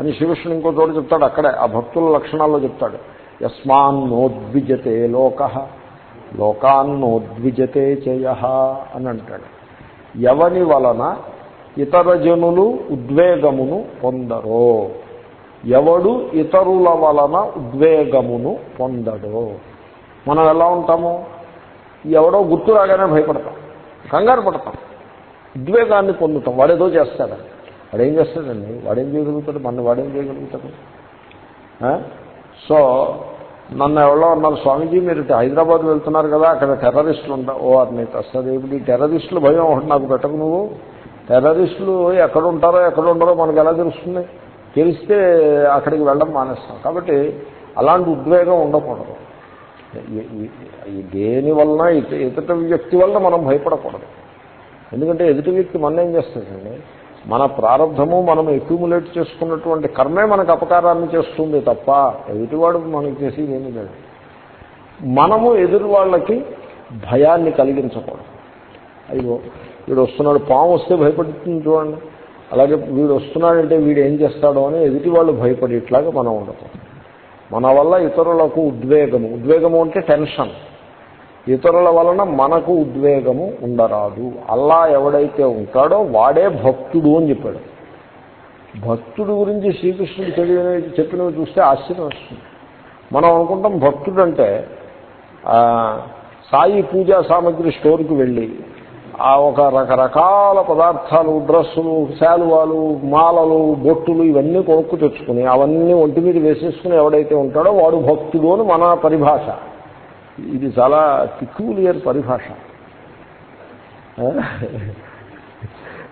అని శ్రీకృష్ణుడు ఇంకో చోట చెప్తాడు అక్కడే. ఆ భక్తుల లక్షణాల్లో చెప్తాడు. యస్మాన్నోద్విజతే లోక. లోకాన్నోద్విజతే చేయ అని అంటాడు. ఎవని వలన ఇతర జనులు ఉద్వేగమును పొందరో? ఎవడు ఇతరుల వలన ఉద్వేగమును పొందడో? మనం ఎలా ఉంటాము? ఎవడో గుర్తు రాగానే భయపడతాం కంగారు పడతాం. ఉద్వేగాన్ని పొందుతాం. వాడేదో చేస్తాడని వాడేం చేస్తాడండి? వాడేం చేయగలుగుతాడు? మన వాడేం చేయగలుగుతాడు? సో నన్ను ఎవరో అన్నారు స్వామీజీ మీరు హైదరాబాద్ వెళ్తున్నారు కదా అక్కడ టెర్రరిస్టులు ఉంటా ఓ అది అసలు ఇప్పుడు ఈ టెర్రరిస్టులు భయం ఒకటి నాకు పెట్టకు నువ్వు. టెర్రరిస్టులు ఎక్కడ ఉంటారో ఎక్కడ ఉండరో మనకు ఎలా తెలుస్తుంది? తెలిస్తే అక్కడికి వెళ్ళడం మానేస్తాం. కాబట్టి అలాంటి ఉద్వేగం ఉండకూడదు. దేని వలన ఎదుటి వ్యక్తి వల్ల మనం భయపడకూడదు. ఎందుకంటే ఎదుటి వ్యక్తి మన ఏం చేస్తుందండి మన ప్రారంభము మనం అక్యూములేట్ చేసుకున్నటువంటి కర్మే మనకు అపకారాన్ని చేస్తుంది తప్ప ఎదుటివాడు మనకి చేసేది ఏమీ లేదు. మనము ఎదురు వాళ్ళకి భయాన్ని కలిగించకూడదు. అయ్యో వీడు వస్తున్నాడు పాము వస్తే భయపడుతుంది చూడండి. అలాగే వీడు వస్తున్నాడంటే వీడు ఏం చేస్తాడో అని ఎదుటి వాళ్ళు భయపడేట్లాగా మనం ఉండకూడదు. మన వల్ల ఇతరులకు ఉద్వేగము. ఉద్వేగము అంటే టెన్షన్ ఇతరుల వలన మనకు ఉద్వేగము ఉండరాదు. అల్లా ఎవడైతే ఉంటాడో వాడే భక్తుడు అని చెప్పాడు. భక్తుడు గురించి శ్రీకృష్ణుడు తెలియని చెప్పినవి చూస్తే ఆశ్చర్యం వస్తుంది. మనం అనుకుంటాం భక్తుడు అంటే సాయి పూజా సామాగ్రి స్టోర్కి వెళ్ళి ఆ ఒక రకరకాల పదార్థాలు డ్రెస్సులు శాలువాలు మాలలు బొట్టులు ఇవన్నీ కొనుక్కు తెచ్చుకుని అవన్నీ ఒంటి మీద వేసేసుకుని ఎవడైతే ఉంటాడో వాడు భక్తుడు అని మన పరిభాష. ఇది చాలా పిక్యూలియర్ పరిభాష.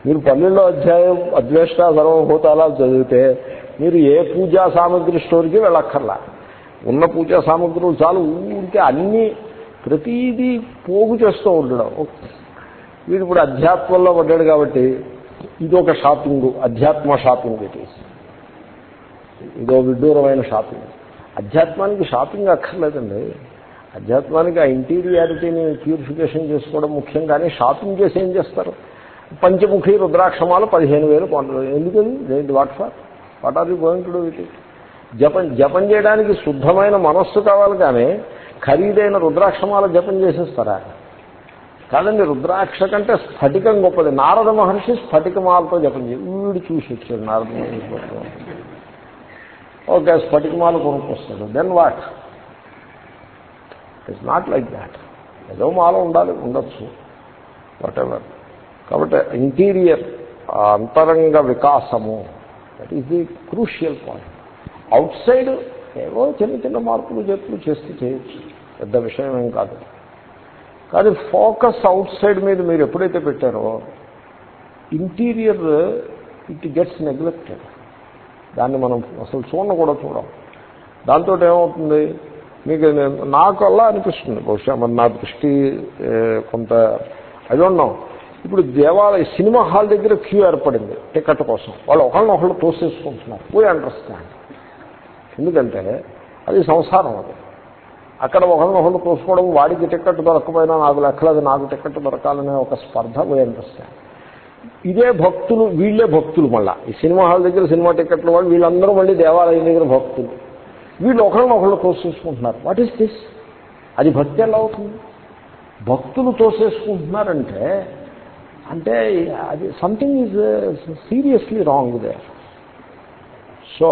మీరు పల్లెల్లో అధ్యాయం అద్వేష్ట సర్వభూతాలా చదివితే మీరు ఏ పూజా సామాగ్రి స్టోర్కి వెళ్ళక్కర్లా. ఉన్న పూజా సామాగ్రులు చాలు ఊరికే అన్నీ ప్రతీదీ పోగు చేస్తూ ఉండడం. వీడు ఇప్పుడు అధ్యాత్మంలో పడ్డాడు కాబట్టి ఇది ఒక షాపింగ్ అధ్యాత్మ షాపింగ్ ఇది ఇదో విడ్డూరమైన షాపింగ్. అధ్యాత్మానికి షాపింగ్ అక్కర్లేదండి. అధ్యాత్మానికి ఆ ఇంటీరియారిటీని ప్యూరిఫికేషన్ చేసుకోవడం ముఖ్యం కానీ షాపింగ్ చేసి ఏం చేస్తారు? పంచముఖి రుద్రాక్షమాలు పదిహేను వేలు కొంటారు ఎందుకని? What for what are you going to do it జపం జపం చేయడానికి శుద్ధమైన మనస్సు కావాలి కానీ ఖరీదైన రుద్రాక్షమాల జపం చేసేస్తారా? కాదండి రుద్రాక్ష కంటే స్ఫటికం గొప్పది. నారద మహర్షి స్ఫటికమాలతో జపం చేసి వీడు చూసి వచ్చాడు నారద మహర్షి. ఓకే స్ఫటికమాలు కొనుక్కొస్తాడు. Then what it's not like that ఏదో మాల ఉండాలి ఉండొచ్చు. వాట్ ఎవర్ కాబట్టి ఇంటీరియర్ అంతరంగ వికాసము that is the crucial point outside ఏవో చిన్న చిన్న మార్పులు చెప్పులు చేస్తే చేయొచ్చు. పెద్ద విషయం ఏం కాదు. కానీ ఫోకస్ అవుట్ సైడ్ మీద మీరు ఎప్పుడైతే పెట్టారో ఇంటీరియర్ ఇట్ గెట్స్ నెగ్లెక్టెడ్ దాన్ని మనం అసలు చూడను కూడా చూడం. దాంతో ఏమవుతుంది? మీకు నేను- నాకు అలా అనిపిస్తుంది. బహుశా మరి నా దృష్టి కొంత ఐ డోంట్ నో. ఇప్పుడు దేవాలయ సినిమా హాల్ దగ్గర క్యూ ఏర్పడింది టికెట్ కోసం. వాళ్ళు ఒకళ్ళనొకళ్ళు తోసేసుకుంటున్నారు. పోయి అండర్స్టాండ్ ఎందుకంటే అది సంసారం అది. అక్కడ ఒకళ్ళనొకళ్ళు తోసుకోవడం వాడికి టికెట్ దొరకపోయినా నాకు లెక్కలేదు నాకు టికెట్ దొరకాలనే ఒక స్పర్ధ పోయి అండర్స్టాండ్ ఇదే భక్తులు వీళ్ళే భక్తులు మళ్ళీ. ఈ సినిమా హాల్ దగ్గర సినిమా టికెట్లు వాళ్ళు వీళ్ళందరూ మళ్ళీ దేవాలయం దగ్గర భక్తులు. వీళ్ళు ఒకరినొకళ్ళు తోసేసుకుంటున్నారు. వాట్ ఈస్ దిస్ అది భక్తి ఎలా అవుతుంది? భక్తులు తోసేసుకుంటున్నారంటే అంటే అది something is seriously wrong they so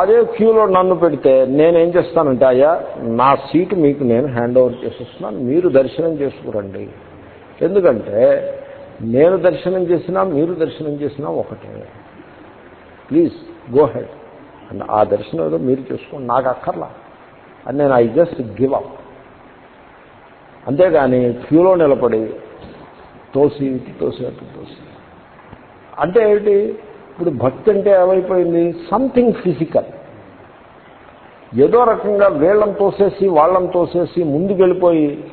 అదే క్యూలో నన్ను పెడితే నేనేం చేస్తానంటే అయ్యా నా సీటు మీకు నేను హ్యాండ్ ఓవర్ చేసేస్తున్నాను మీరు దర్శనం చేసుకురండి. ఎందుకంటే నేను దర్శనం చేసినా మీరు దర్శనం చేసినా ఒకటే. ప్లీజ్ గో హెడ్ అండ్ ఆ దర్శనం ఏదో మీరు చేసుకోండి. నాకు అక్కర్లా. అని నేను ఐ జస్ట్ గివ్ అప్ అంతేగాని క్యూలో నిలబడి తోసి ఇటు తోసి అటు తోసి. అంటే ఏమిటి? ఇప్పుడు భక్తి అంటే ఏమైపోయింది? సంథింగ్ ఫిజికల్ ఏదో రకంగా వేళ్ళం తోసేసి వాళ్ళం తోసేసి ముందుకు వెళ్ళిపోయి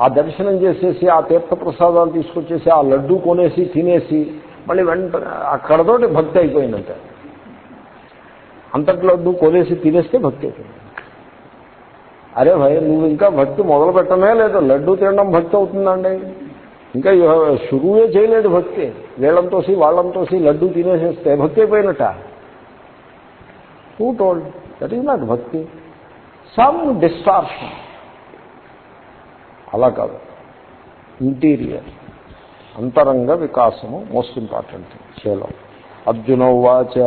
ఆ దర్శనం చేసేసి ఆ తీర్థప్రసాదాలు తీసుకొచ్చేసి ఆ లడ్డు కొనేసి తినేసి మళ్ళీ వెంట అక్కడతోటి భక్తి అయిపోయిందంటే. అంతటి లడ్డు కొనేసి తినేస్తే భక్తి అవుతుంది. అరే భయ నువ్వు ఇంకా భక్తి మొదలు పెట్టమే లేదు. లడ్డు తినడం భక్తి అవుతుందండి. ఇంకా షురువే చేయలేదు భక్తి. వీళ్ళంతోసి వాళ్ళంతోసి లడ్డు తినేసేస్తే భక్తి అయిపోయినట్ట. To told that is not bhakti. Some distortion అలా కాదు. ఇంటీరియర్ అంతరంగ వికాసము మోస్ట్ ఇంపార్టెంట్ చేలో అర్జునోవాచ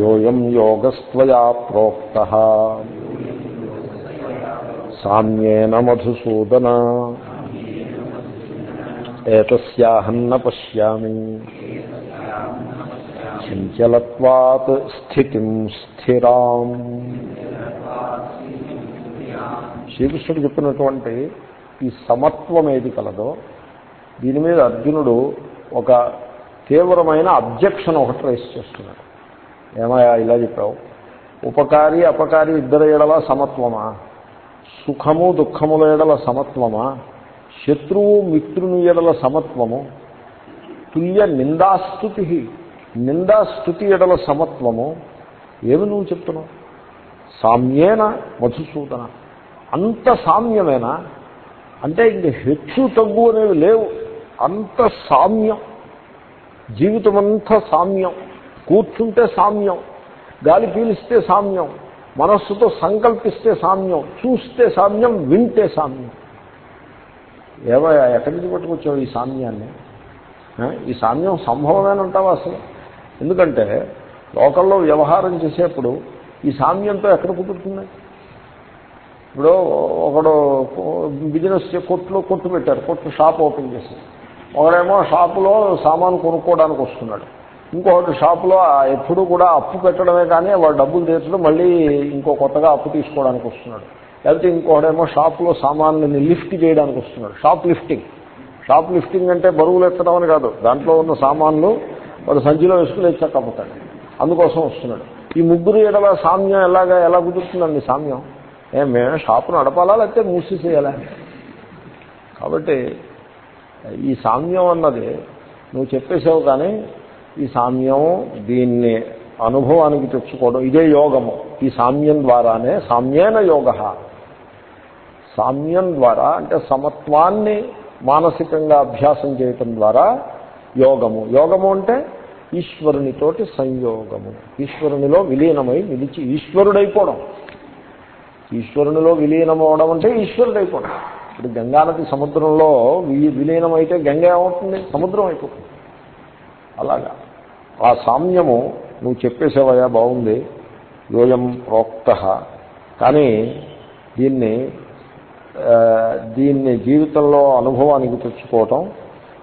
యోయం యోగస్త్వయా ప్రోక్త. సామ్యేన మధుసూదన. ఏతస్యాహన్న పశ్యామి. చంచలత్వాత్ స్థితిం స్థిరాం. శ్రీకృష్ణుడు చెప్పినటువంటి ఈ సమత్వం ఏది కలదో దీని మీద అర్జునుడు ఒక తీవ్రమైన అబ్జెక్షన్ ఒకటి రైస్ చేస్తున్నాడు. ఏమయా ఇలా చెప్పావు? ఉపకారి అపకారి ఇద్దరు ఎడల సమత్వమా? సుఖము దుఃఖముల ఎడల సమత్వమా? శత్రువు మిత్రుని ఎడల సమత్వము? తుల్య నిందాస్తుతి నిందాస్తుతి ఎడల సమత్వము? ఏమి నువ్వు చెప్తున్నావు? సామ్యేన మధుసూదన. అంత సామ్యమేనా? అంటే ఇంక హెచ్చు తగ్గు అనేవి లేవు. అంత సామ్యం. జీవితమంతా సామ్యం. కూర్చుంటే సామ్యం. గాలి పీలిస్తే సామ్యం. మనస్సుతో సంకల్పిస్తే సామ్యం. చూస్తే సామ్యం వింటే సామ్యం. ఏవో ఎక్కడి నుంచి పట్టుకొచ్చావు ఈ సామ్యాన్ని? ఈ సామ్యం సంభవమేనంటావా అంటావా అసలు? ఎందుకంటే లోకల్లో వ్యవహారం చేసేప్పుడు ఈ సామ్యంతో ఎక్కడ కుదురుతుంది? ఇప్పుడు ఒకడు బిజినెస్ కొట్లు కొట్టు పెట్టారు కొట్టు షాప్ ఓపెన్ చేశారు. ఒకడేమో షాపులో సామాను కొనుక్కోవడానికి వస్తున్నాడు. ఇంకొకటి షాపులో ఎప్పుడు కూడా అప్పు పెట్టడమే కానీ వాడు డబ్బులు తీర్చడం మళ్ళీ ఇంకో కొత్తగా అప్పు తీసుకోవడానికి వస్తున్నాడు. లేకపోతే ఇంకొకడేమో షాపులో సామాన్లని లిఫ్ట్ చేయడానికి వస్తున్నాడు. Shop lifting. షాప్ లిఫ్టింగ్ అంటే బరువులు ఎత్తడం అని కాదు. దాంట్లో ఉన్న సామాన్లు వాడు సంచిలో వేసుకుని ఎచ్చకపోతాడు అందుకోసం వస్తున్నాడు. ఈ ముగ్గురు ఎడల సామ్యం ఎలాగా ఎలా కుదురుతుందండి సామ్యం? ఏ మేమే షాపు నడపాలా లేకపోతే మూసేసేయాలా? కాబట్టి ఈ సామ్యం అన్నది నువ్వు చెప్పేసావు కానీ ఈ సామ్యం దీన్ని అనుభవానికి తెచ్చుకోవడం ఇదే యోగము. ఈ సామ్యం ద్వారానే సామ్యేన యోగ. సామ్యం ద్వారా అంటే సమత్వాన్ని మానసికంగా అభ్యాసం చేయటం ద్వారా యోగము. యోగము అంటే ఈశ్వరునితోటి సంయోగము. ఈశ్వరునిలో విలీనమై నిలిచి ఈశ్వరుడైపోవడం. ఈశ్వరునిలో విలీనమవడం అంటే ఈశ్వరుడైపోవడం. ఇప్పుడు గంగానది సముద్రంలో విలీనమైతే గంగ ఏమవుతుంది? సముద్రం అయిపోతుంది. అలాగా. ఆ సామ్యము నువ్వు చెప్పేసేవయా బాగుంది. యోయం ప్రోక్త. కానీ దీన్ని దీన్ని జీవితంలో అనుభవానికి తెచ్చుకోవటం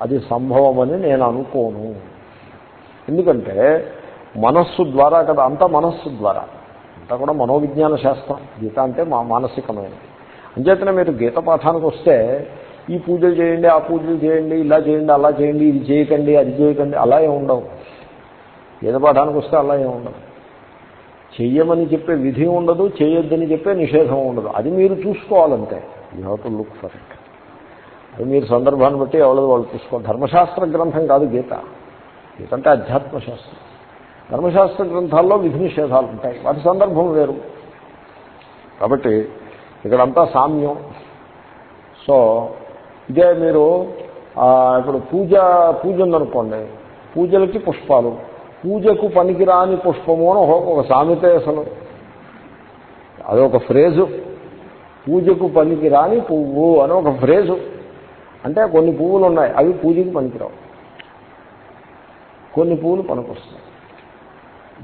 అది సంభవమని నేను అనుకోను. ఎందుకంటే మనస్సు ద్వారా కదా అంతా మనస్సు ద్వారా. అంతా కూడా మనోవిజ్ఞాన శాస్త్రం. గీత అంటే మా మానసికమైనది. అంచేతనే మీరు గీత పాఠానికి వస్తే ఈ పూజలు చేయండి ఆ పూజలు చేయండి ఇలా చేయండి అలా చేయండి ఇది చేయకండి అది చేయకండి అలా ఏమి ఉండవు. గీత పాఠానికి వస్తే అలా ఏమి ఉండదు. చెయ్యమని చెప్పే విధి ఉండదు చేయొద్దని చెప్పే నిషేధం ఉండదు. అది మీరు చూసుకోవాలంటే you have to look for it అది మీరు సందర్భాన్ని బట్టి ఎవరో వాళ్ళు చూసుకోవాలి. ధర్మశాస్త్ర గ్రంథం కాదు గీత. గీత అంటే అధ్యాత్మ శాస్త్రం ధర్మశాస్త్ర గ్రంథాల్లో విధి నిషేధాలు ఉంటాయి. వాటి సందర్భం వేరు. కాబట్టి ఇక్కడంతా సామ్యం. సో ఇదే మీరు ఇప్పుడు పూజ పూజ ఉందనుకోండి పూజలకి పుష్పాలు. పూజకు పనికిరాని పుష్పము అని ఒక- సామెతే సామెత అసలు. అదొక ఫ్రేజు. పూజకు పనికిరాని పువ్వు అని ఒక ఫ్రేజు. అంటే కొన్ని పువ్వులు ఉన్నాయి అవి పూజకి పనికిరావు. కొన్ని పువ్వులు పనికొస్తాయి.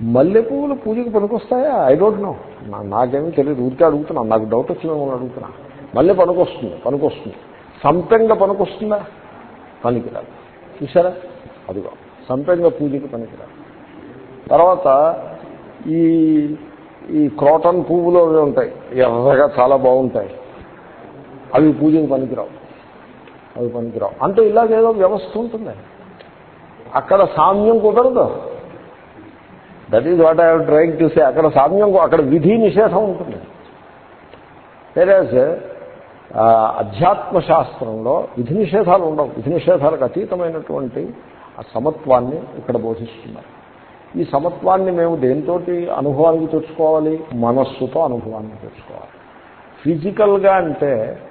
మల్లె పువ్వులు పూజకి పనికొస్తాయా? ఐ డోంట్ నో నాకేమీ తెలియదు ఊరికే అడుగుతున్నాను నాకు డౌట్ వచ్చిన అడుగుతున్నా. మల్లె పనికొస్తుంది పనికొస్తుంది. సంపెంగ పనికొస్తుందా? పనికిరాదు. చూసారా అదిగో సంపెంగ పూజకి పనికిరాదు. తర్వాత ఈ ఈ క్రోటన్ పువ్వులు అవి ఉంటాయి. ఎర్రగా చాలా బాగుంటాయి. అవి పూజకి పనికిరావు. అవి పనికిరావు. అంటే ఇలాగేదో వ్యవస్థ ఉంటుంది. అక్కడ సామ్యం కుదరదు. That is what I trying to say అక్కడ సామ్యం అక్కడ విధి నిషేధం ఉంటుంది. వేరేస్ అధ్యాత్మ శాస్త్రంలో విధి నిషేధాలు ఉండవు. విధి నిషేధాలకు అతీతమైనటువంటి ఆ సమత్వాన్ని ఇక్కడ బోధిస్తున్నారు. ఈ సమత్వాన్ని మేము దేనితోటి అనుభవానికి తెచ్చుకోవాలి? మనస్సుతో అనుభవానికి తెచ్చుకోవాలి. ఫిజికల్గా అంటే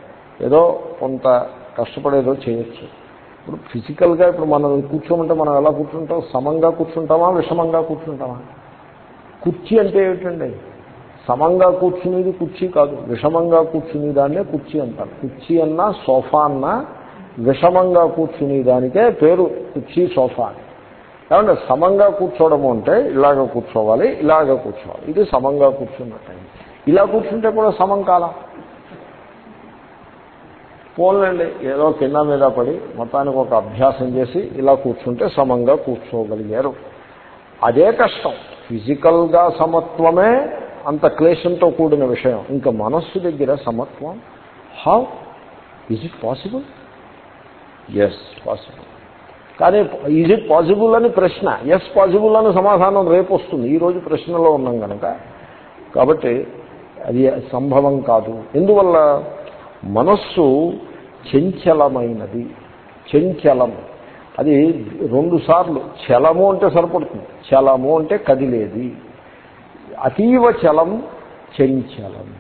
ఏదో కొంత కష్టపడేదో చేయొచ్చు. ఇప్పుడు ఫిజికల్గా ఇప్పుడు మనం కూర్చోమంటే మనం ఎలా కూర్చుంటాం? సమంగా కూర్చుంటామా? విషమంగా కూర్చుంటామా? కుర్చీ అంటే ఏమిటండి? సమంగా కూర్చునేది కుర్చీ కాదు. విషమంగా కూర్చునే దాన్నే కుర్చీ అంటారు. కుర్చీ అన్నా సోఫా అన్నా విషమంగా కూర్చునే దానికే పేరు కుర్చీ సోఫా అని. ఏమంటే సమంగా కూర్చోవడము అంటే ఇలాగ కూర్చోవాలి ఇలాగ కూర్చోవాలి. ఇది సమంగా కూర్చున్నట్టు. ఇలా కూర్చుంటే కూడా సమం కాలం పోలండి ఏదో కింద మీద పడి మొత్తానికి ఒక అభ్యాసం చేసి ఇలా కూర్చుంటే సమంగా కూర్చోగలిగారు. అదే కష్టం. ఫిజికల్గా సమత్వమే అంత క్లేశంతో కూడిన విషయం. ఇంకా మనస్సు దగ్గర సమత్వం. How is it possible yes possible కానీ ఈజ్ ఇట్ పాసిబుల్ అని ప్రశ్న. ఎస్ పాసిబుల్ అని సమాధానం రేపు వస్తుంది. ఈరోజు ప్రశ్నలో ఉన్నాం కనుక కాబట్టి అది సంభవం కాదు. ఎందువల్ల? మనస్సు చెంచలమైనది. చెంచలం. అది రెండు సార్లు. చలము అంటే సరిపడుతుంది. చలము అంటే కదిలేది. అతీవ చలం చెంచలం.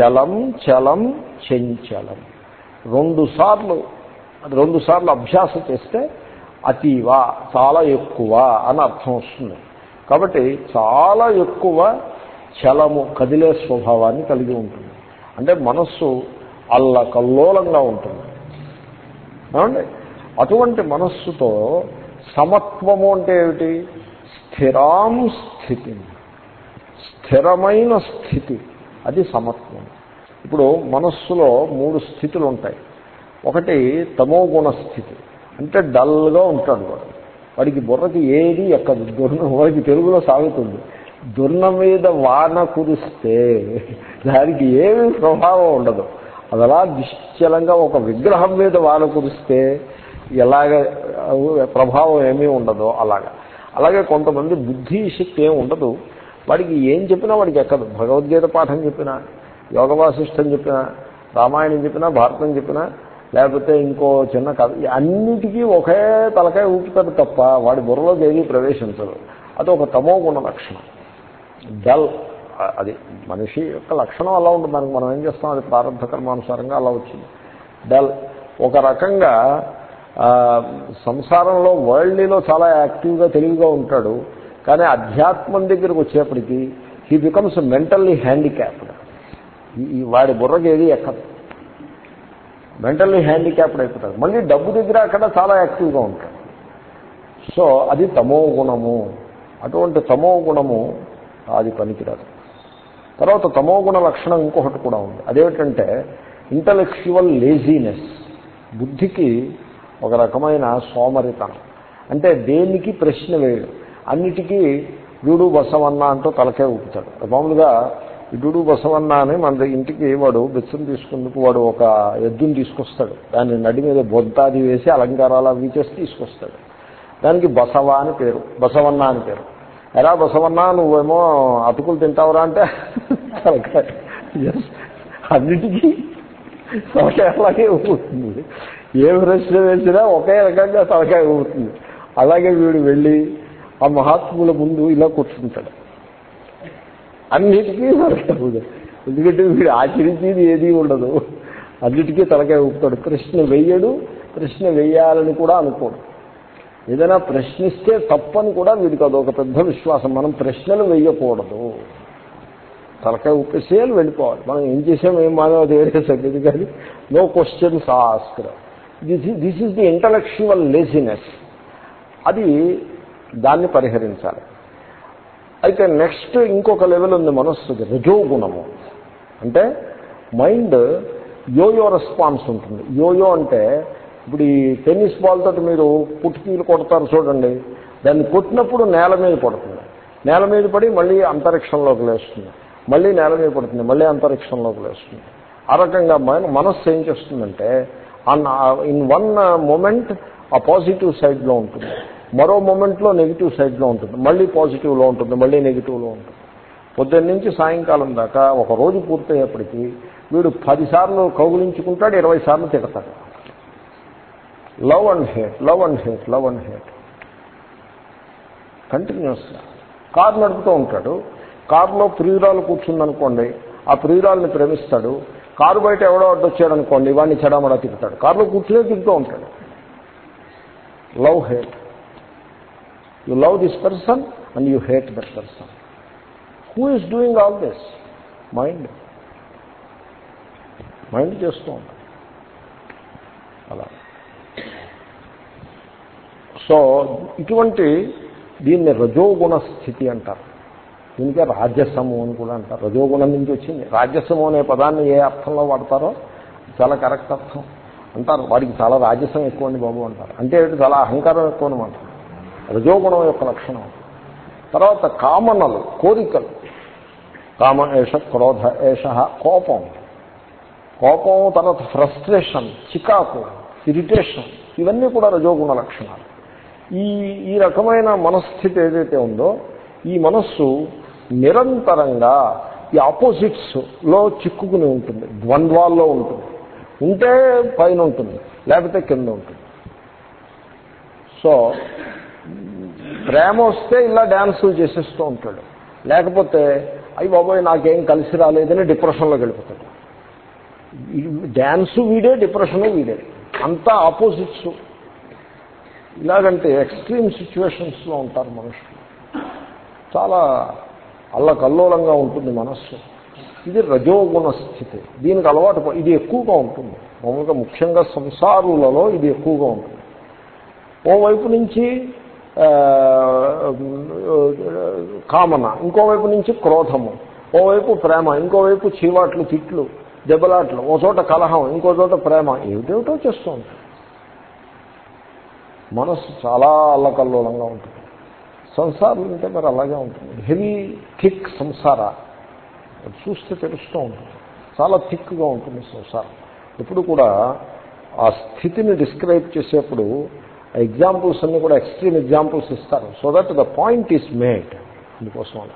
చలం చలం చెంచలం. రెండు సార్లు. రెండు సార్లు అభ్యాసం చేస్తే అతీవ చాలా ఎక్కువ అని అర్థం వస్తుంది. కాబట్టి చాలా ఎక్కువ చలము కదిలే స్వభావాన్ని కలిగి ఉంటుంది. అంటే మనస్సు అల్లకల్లోలంగా ఉంటుంది. ఏమండి? అటువంటి మనస్సుతో సమత్వము అంటే ఏమిటి? స్థిరాం స్థితి. స్థిరమైన స్థితి. అది సమత్వం. ఇప్పుడు మనస్సులో మూడు స్థితులు ఉంటాయి. ఒకటి తమోగుణ స్థితి. అంటే డల్గా ఉంటాడు వాడు. వాడికి బుర్రకి ఏది ఎక్కదు. దుర్న వాడికి తెలుగులో సాగుతుంది. దుర్న మీద వాన కురిస్తే దానికి ఏమి ప్రభావం ఉండదు. అది అలా నిశ్చలంగా ఒక విగ్రహం మీద వాన కురిస్తే ఎలాగ ప్రభావం ఏమీ ఉండదో అలాగా. అలాగే కొంతమంది బుద్ధి శక్తి ఏమి ఉండదు. వాడికి ఏం చెప్పినా వాడికి ఎక్కదు. భగవద్గీత పాఠం చెప్పినా యోగ వాసిష్టం చెప్పినా రామాయణం చెప్పినా భారతం చెప్పినా లేకపోతే ఇంకో చిన్న కథ అన్నిటికీ ఒకే తలకాయ ఊపుతాడు తప్ప వాడి బుర్రలోకి ఏది ప్రవేశించదు. అది ఒక తమో గుణ లక్షణం. డల్. అది మనిషి యొక్క లక్షణం అలా ఉంటుంది. దానికి మనం ఏం చేస్తాం? అది ప్రారంభ కర్మానుసారంగా అలా వచ్చింది. డల్. ఒక రకంగా సంసారంలో వరల్డ్లీలో చాలా యాక్టివ్గా తెలివిగా ఉంటాడు. కానీ అధ్యాత్మం దగ్గరికి వచ్చేప్పటికీ హీ బికమ్స్ మెంటల్లీ హ్యాండిక్యాప్డ్ ఈ వాడి బుర్రకి ఏది ఎక్కదు. మెంటల్లీ హ్యాండిక్యాప్డ్ అయిపోతాడు. మళ్ళీ డబ్బు దగ్గర అక్కడ చాలా యాక్టివ్గా ఉంటాడు. సో అది తమో గుణము. అటువంటి తమో గుణము అది పనికిరాదు. తర్వాత తమో గుణ లక్షణం ఇంకొకటి కూడా ఉంది. అదేమిటంటే ఇంటలెక్చువల్ లేజీనెస్ బుద్ధికి ఒక రకమైన సోమరితనం. అంటే దేనికి ప్రశ్న వేయడు. అన్నిటికీ వీడు బసవన్న అంటూ తలకే ఊపుతాడు. మామూలుగా ఇడుడు బసవన్న అని మన ఇంటికి వాడు బెచ్చం తీసుకుందుకు వాడు ఒక ఎద్దుని తీసుకొస్తాడు. దాన్ని నడి మీద బొంతాది వేసి అలంకారాలు అవి చేసి తీసుకొస్తాడు. దానికి బసవ అని పేరు బసవన్న అని పేరు. ఎలా బసవన్నా నువ్వేమో అతుకులు తింటావురా అంటే అన్నిటికీ తలకాయ అలాగే ఊపుతుంది ఏ ప్రశ్న వేసినా ఒకే రకంగా తలకాయ ఊపుతుంది అలాగే వీడు వెళ్ళి ఆ మహాత్ముల ముందు ఇలా కూర్చుంటాడు. అన్నిటికీ తలకాయ ఊదు ఎందుకంటే వీడు ఆచరించేది ఏదీ ఉండదు. అన్నిటికీ తలకాయ ఊపుతాడు ప్రశ్న వెయ్యడు ప్రశ్న వెయ్యాలని కూడా అనుకోడు. ఏదైనా ప్రశ్నిస్తే తప్పని కూడా వీడికి అదొక పెద్ద విశ్వాసం. మనం ప్రశ్నలు వేయకూడదు. తలకాయ ఉప్పేసేయాలి వెళ్ళిపోవాలి. మనం ఏం చేసాం ఏం మానవ వేరే సంగతి కానీ no questions ask this this is the intellectual laziness అది దాన్ని పరిహరించాలి. అయితే నెక్స్ట్ ఇంకొక లెవెల్ ఉంది మనస్సుకి రజోగుణము. అంటే మైండ్ యోయో రెస్పాన్స్ ఉంటుంది. యోయో అంటే ఇప్పుడు ఈ టెన్నిస్ బాల్ తోటి మీరు పుట్టుకీలు కొడతారు చూడండి. దాన్ని కొట్టినప్పుడు నేల మీద పడుతుంది. నేల మీద పడి మళ్ళీ అంతరిక్షంలోకి లేస్తుంది. మళ్ళీ నేల మీద పడుతుంది. మళ్ళీ అంతరిక్షంలోకి లేస్తుంది. ఆ రకంగా మనస్సు ఏం చేస్తుందంటే ఇన్ వన్ మూమెంట్ ఆ పాజిటివ్ సైడ్లో ఉంటుంది. మరో మూమెంట్లో నెగిటివ్ సైడ్లో ఉంటుంది. మళ్ళీ పాజిటివ్లో ఉంటుంది. మళ్ళీ నెగిటివ్లో ఉంటుంది. పొద్దున్న నుంచి సాయంకాలం దాకా ఒక రోజు పూర్తయ్యేప్పటికీ వీడు పదిసార్లు కౌగులించుకుంటాడు ఇరవై సార్లు తిడతాడు. Love and hate love and hate love and hate. కంటిన్యూస్గా కారు నడుపుతూ ఉంటాడు. కారులో ప్రియురాలు కూర్చుందనుకోండి ఆ ప్రియురాలని ప్రేమిస్తాడు. కారు బయట ఎవడో అడ్డొచ్చాడు అనుకోండి వాడిని చెడమడా తిరుగుతాడు కారులో కూర్చునే తిరుగుతూ ఉంటాడు. Love hate you love this person and you hate that person who is doing all this mind mind చేస్తూ ఉంటాడు. అలా. సో ఇటువంటి దీన్ని రజోగుణ స్థితి అంటారు. దీనికే రాజసము అని కూడా అంటారు. రజోగుణం నుంచి వచ్చింది. రాజసము అనే పదాన్ని ఏ అర్థంలో వాడతారో చాలా కరెక్ట్ అర్థం. అంటారు. వాడికి చాలా రాజసం ఎక్కువ అండి బాబు అంటారు. అంటే చాలా అహంకారం ఎక్కువ అనమాట రజోగుణం యొక్క లక్షణం. తర్వాత కామనలు కోరికలు. కామ ఏష క్రోధ ఏష కోపం. కోపం తర్వాత ఫ్రస్ట్రేషన్ చికాకు ఇరిటేషన్. ఇవన్నీ కూడా రజోగుణ లక్షణాలు. ఈ ఈ రకమైన మనస్థితి ఏదైతే ఉందో ఈ మనస్సు నిరంతరంగా ఈ ఆపోజిట్స్లో చిక్కుకుని ఉంటుంది ద్వంద్వాల్లో ఉంటుంది. ఉంటే పైన ఉంటుంది లేకపోతే కింద ఉంటుంది. సో ప్రేమ వస్తే ఇలా డ్యాన్సులు చేసేస్తూ ఉంటాడు. లేకపోతే అయ్యి బాబోయ్ నాకేం కలిసి రాలేదని డిప్రెషన్లోకి వెళ్ళిపోతాడు. డ్యాన్సు వీడే డిప్రెషను వీడే. అంతా ఆపోజిట్స్ ఇలాగంటే ఎక్స్ట్రీమ్ సిచ్యువేషన్స్లో ఉంటారు మనుషులు. చాలా అల్లకల్లోలంగా ఉంటుంది మనస్సు. ఇది రజోగుణ స్థితి. దీనికి అలవాటు ఇది ఎక్కువగా ఉంటుంది. మామూలుగా ముఖ్యంగా సంసారులలో ఇది ఎక్కువగా ఉంటుంది. ఓవైపు నుంచి కామన ఇంకోవైపు నుంచి క్రోధము ఓవైపు ప్రేమ ఇంకోవైపు చీవాట్లు తిట్లు దెబ్బలాట్లు ఓ చోట కలహం ఇంకో చోట ప్రేమ ఏమిటేమిటో చేస్తూ ఉంటుంది మనస్సు చాలా అల్లకల్లోలంగా ఉంటుంది. సంసారం అంటే మరి అలాగే ఉంటుంది. హెవీ థిక్ సంసార. చూస్తే తెలుస్తూ ఉంటుంది. చాలా థిక్గా ఉంటుంది సంసారం. ఎప్పుడు కూడా ఆ స్థితిని డిస్క్రైబ్ చేసేప్పుడు ఎగ్జాంపుల్స్ అన్నీ కూడా ఎక్స్ట్రీమ్ ఎగ్జాంపుల్స్ ఇస్తారు. So that the point is made అందుకోసం అలా.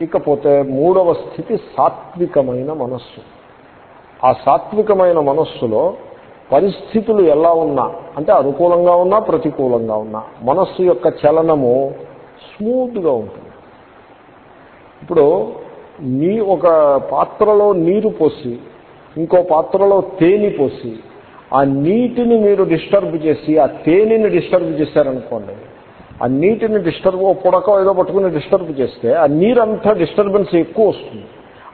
ఇకపోతే మూడవ స్థితి సాత్వికమైన మనస్సు. ఆ సాత్వికమైన మనస్సులో పరిస్థితులు ఎలా ఉన్నా అంటే అనుకూలంగా ఉన్నా ప్రతికూలంగా ఉన్నా మనస్సు యొక్క చలనము స్మూత్గా ఉంటుంది. ఇప్పుడు నీ ఒక పాత్రలో నీరు పోసి ఇంకో పాత్రలో తేనె పోసి ఆ నీటిని మీరు డిస్టర్బ్ చేసి ఆ తేనెని డిస్టర్బ్ చేశారనుకోండి ఆ నీటిని డిస్టర్బ్ పొడక ఏదో పట్టుకుని డిస్టర్బ్ చేస్తే ఆ నీరంతా డిస్టర్బెన్స్ ఎక్కువ వస్తుంది.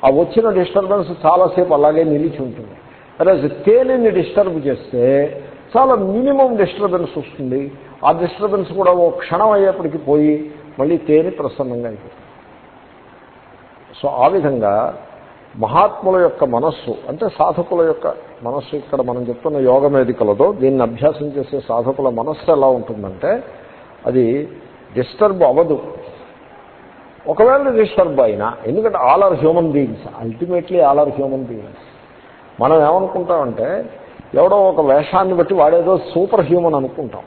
ఆ వచ్చిన డిస్టర్బెన్స్ చాలాసేపు అలాగే నిలిచి ఉంటుంది. అదే తేనెని డిస్టర్బ్ చేస్తే చాలా మినిమం డిస్టర్బెన్స్ వస్తుంది. ఆ డిస్టర్బెన్స్ కూడా ఓ క్షణం అయ్యేప్పటికి పోయి మళ్ళీ తేనె ప్రసన్నంగా అయిపోతుంది. సో ఆ విధంగా మహాత్ముల యొక్క మనస్సు అంటే సాధకుల యొక్క మనస్సు ఇక్కడ మనం చెప్తున్న యోగం ఏది కలదో దీన్ని అభ్యాసం చేసే సాధకుల మనస్సు ఎలా ఉంటుందంటే అది డిస్టర్బ్ అవ్వదు. ఒకవేళ డిస్టర్బ్ అయినా ఎందుకంటే all are human beings ultimately all are human beings మనం ఏమనుకుంటామంటే ఎవడో ఒక వేషాన్ని బట్టి వాడేదో సూపర్ హ్యూమన్ అనుకుంటాం.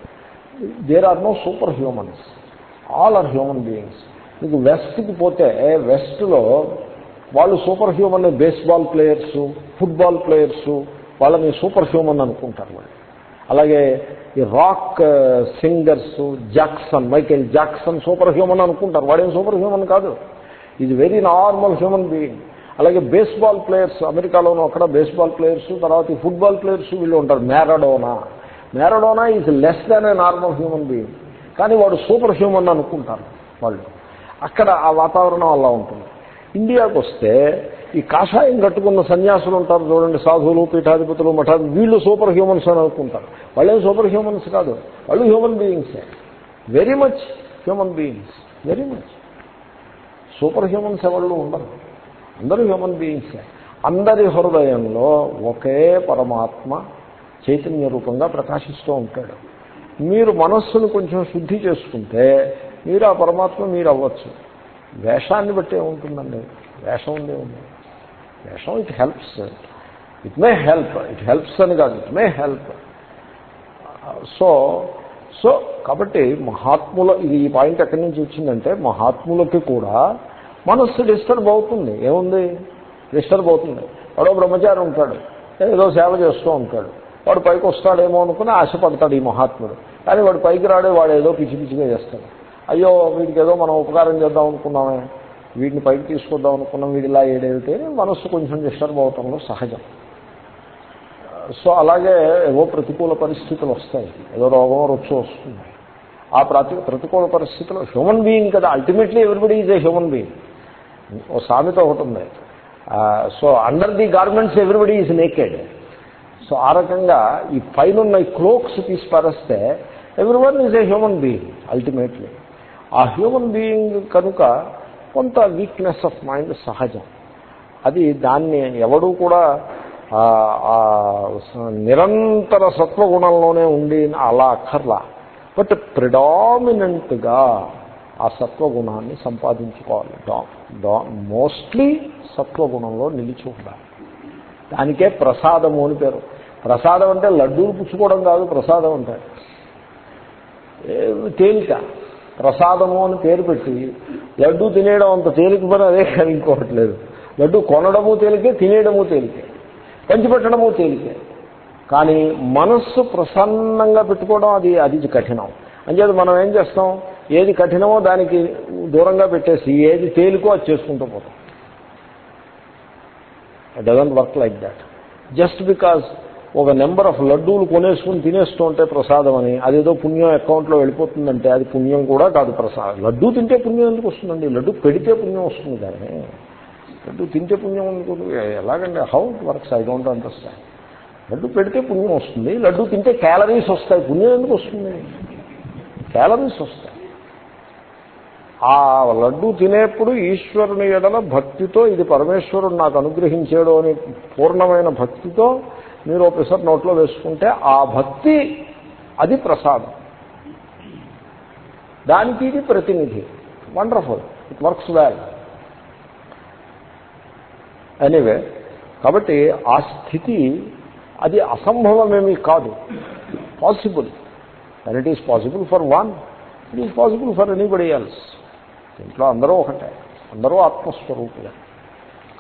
There are no super humans all are human beings మీకు వెస్ట్కి పోతే వెస్ట్లో వాళ్ళు super human baseball players football players వాళ్ళని సూపర్ హ్యూమన్ అనుకుంటారు వాళ్ళు. అలాగే ఈ rock uh, singers Jackson Michael Jackson super human అనుకుంటారు. వాడేం సూపర్ హ్యూమన్ కాదు. ఇది వెరీ నార్మల్ హ్యూమన్ బీయింగ్ అలాగే బేస్బాల్ ప్లేయర్స్ అమెరికాలోనూ అక్కడ బేస్బాల్ ప్లేయర్స్ తర్వాత ఫుట్బాల్ ప్లేయర్స్ వీళ్ళు ఉంటారు. Maradona Maradona is less than a normal human being కానీ వాడు సూపర్ హ్యూమన్ అనుకుంటారు వాళ్ళు. అక్కడ ఆ వాతావరణం అలా ఉంటుంది. ఇండియాకు వస్తే ఈ కాషాయం కట్టుకున్న సన్యాసులు ఉంటారు చూడండి సాధువులు పీఠాధిపతులు మఠాలు వీళ్ళు సూపర్ హ్యూమన్స్ అని అనుకుంటారు. వాళ్ళేం సూపర్ హ్యూమన్స్ కాదు. వాళ్ళు human బీయింగ్సే very much human beings very much super humans ఎవరు ఉండరు. అందరూ హ్యూమన్ బీయింగ్సే అందరి హృదయంలో ఒకే పరమాత్మ చైతన్య రూపంగా ప్రకాశిస్తూ ఉంటాడు. మీరు మనస్సును కొంచెం శుద్ధి చేసుకుంటే మీరు ఆ పరమాత్మ మీరు అవ్వచ్చు వేషాన్ని బట్టే ఉంటుందండి వేషం ఉండే ఉంది. వేషం it helps. It may help. It helps అని కాదు. It may help. So so కాబట్టి మహాత్ముల ఇది ఈ పాయింట్ ఎక్కడి నుంచి వచ్చిందంటే మహాత్ములకి కూడా మనస్సు డిస్టర్బ్ అవుతుంది. ఏముంది? డిస్టర్బ్ అవుతుంది. వాడో బ్రహ్మచారి ఉంటాడు. ఏదో సేవ చేస్తూ ఉంటాడు. వాడు పైకి వస్తాడేమో అనుకుని ఆశపడతాడు ఈ మహాత్ముడు. కానీ వాడు పైకి రాడే వాడు ఏదో పిచ్చి పిచ్చిగా చేస్తాడు. అయ్యో వీడికి ఏదో మనం ఉపకారం చేద్దాం అనుకున్నామే. వీడిని పైకి తీసుకొద్దాం అనుకున్నాం. వీడి ఇలా ఏడేవితే మనస్సు కొంచెం డిస్టర్బ్ అవటంలో సహజం. సో అలాగే ఏవో ప్రతికూల పరిస్థితులు వస్తాయి. ఏదో రోగం రుచి వస్తుంది. ఆ ప్రతి ప్రతికూల పరిస్థితులు హ్యూమన్ బీయింగ్ కదా. Ultimately everybody is a human being ఓ సామెత ఒకటి ఉంది. So under the garments everybody is naked so ఆ రకంగా ఈ పైన ఈ క్లోక్స్ తీసి పారేస్తే everyone is a human being ultimately ఆ హ్యూమన్ బీయింగ్ కనుక కొంత వీక్నెస్ ఆఫ్ మైండ్ సహజం. అది దాన్ని ఎవడూ కూడా నిరంతర సత్వగుణంలోనే ఉండి అలా అక్కర్లా. బట్ ప్రిడామినెంట్గా ఆ సత్వగుణాన్ని సంపాదించుకోవాలి. డామ్ మోస్ట్లీ సత్వగుణంలో నిలిచి ఉండాలి. దానికే ప్రసాదము అని పేరు. ప్రసాదం అంటే లడ్డూలు పుచ్చుకోవడం కాదు ప్రసాదం అంటే. తేలిక. ప్రసాదము అని పేరు పెట్టి లడ్డు తినేయడం అంత తేలిక పని అదే కానీ ఇంకోటి లేదు. లడ్డు కొనడము తేలికే తినేయడము తేలికే. పంచిపెట్టడము తేలికే. కానీ మనస్సు ప్రసన్నంగా పెట్టుకోవడం అది అది కఠినం. అంచేది మనం ఏం చేస్తాం? ఏది కఠినమో దానికి దూరంగా పెట్టేసి ఏది తేలికో అది చేసుకుంటూ పోతాం. It doesn't work like that just because ఒక నెంబర్ ఆఫ్ లడ్డూలు కొనేసుకుని తినేస్తూ ఉంటే ప్రసాదం అని అదేదో పుణ్యం అకౌంట్లో వెళ్ళిపోతుందంటే అది పుణ్యం కూడా కాదు ప్రసాదం. లడ్డూ తింటే పుణ్యం ఎందుకు వస్తుందండి? లడ్డు పెడితే పుణ్యం వస్తుంది కానీ లడ్డు తింటే పుణ్యం ఎందుకు? ఎలాగండి? How it works I don't understand laddu పెడితే పుణ్యం వస్తుంది లడ్డు తింటే క్యాలరీస్ వస్తాయి పుణ్యం ఎందుకు వస్తుంది? క్యాలరీస్ వస్తాయి. ఆ లడ్డు తినేప్పుడు ఈశ్వరుని ఎడల భక్తితో ఇది పరమేశ్వరుడు నాకు అనుగ్రహించాడు అని పూర్ణమైన భక్తితో మీరు ఒకసారి నోట్లో వేసుకుంటే ఆ భక్తి అది ప్రసాదం. దానికి ఇది ప్రతినిధి. Wonderful it works well anyway కాబట్టి ఆ స్థితి అది అసంభవమేమీ కాదు. Possible and it is possible for one it is possible for anybody else ఇంట్లో అందరూ ఒకటే. అందరూ ఆత్మస్వరూపులే.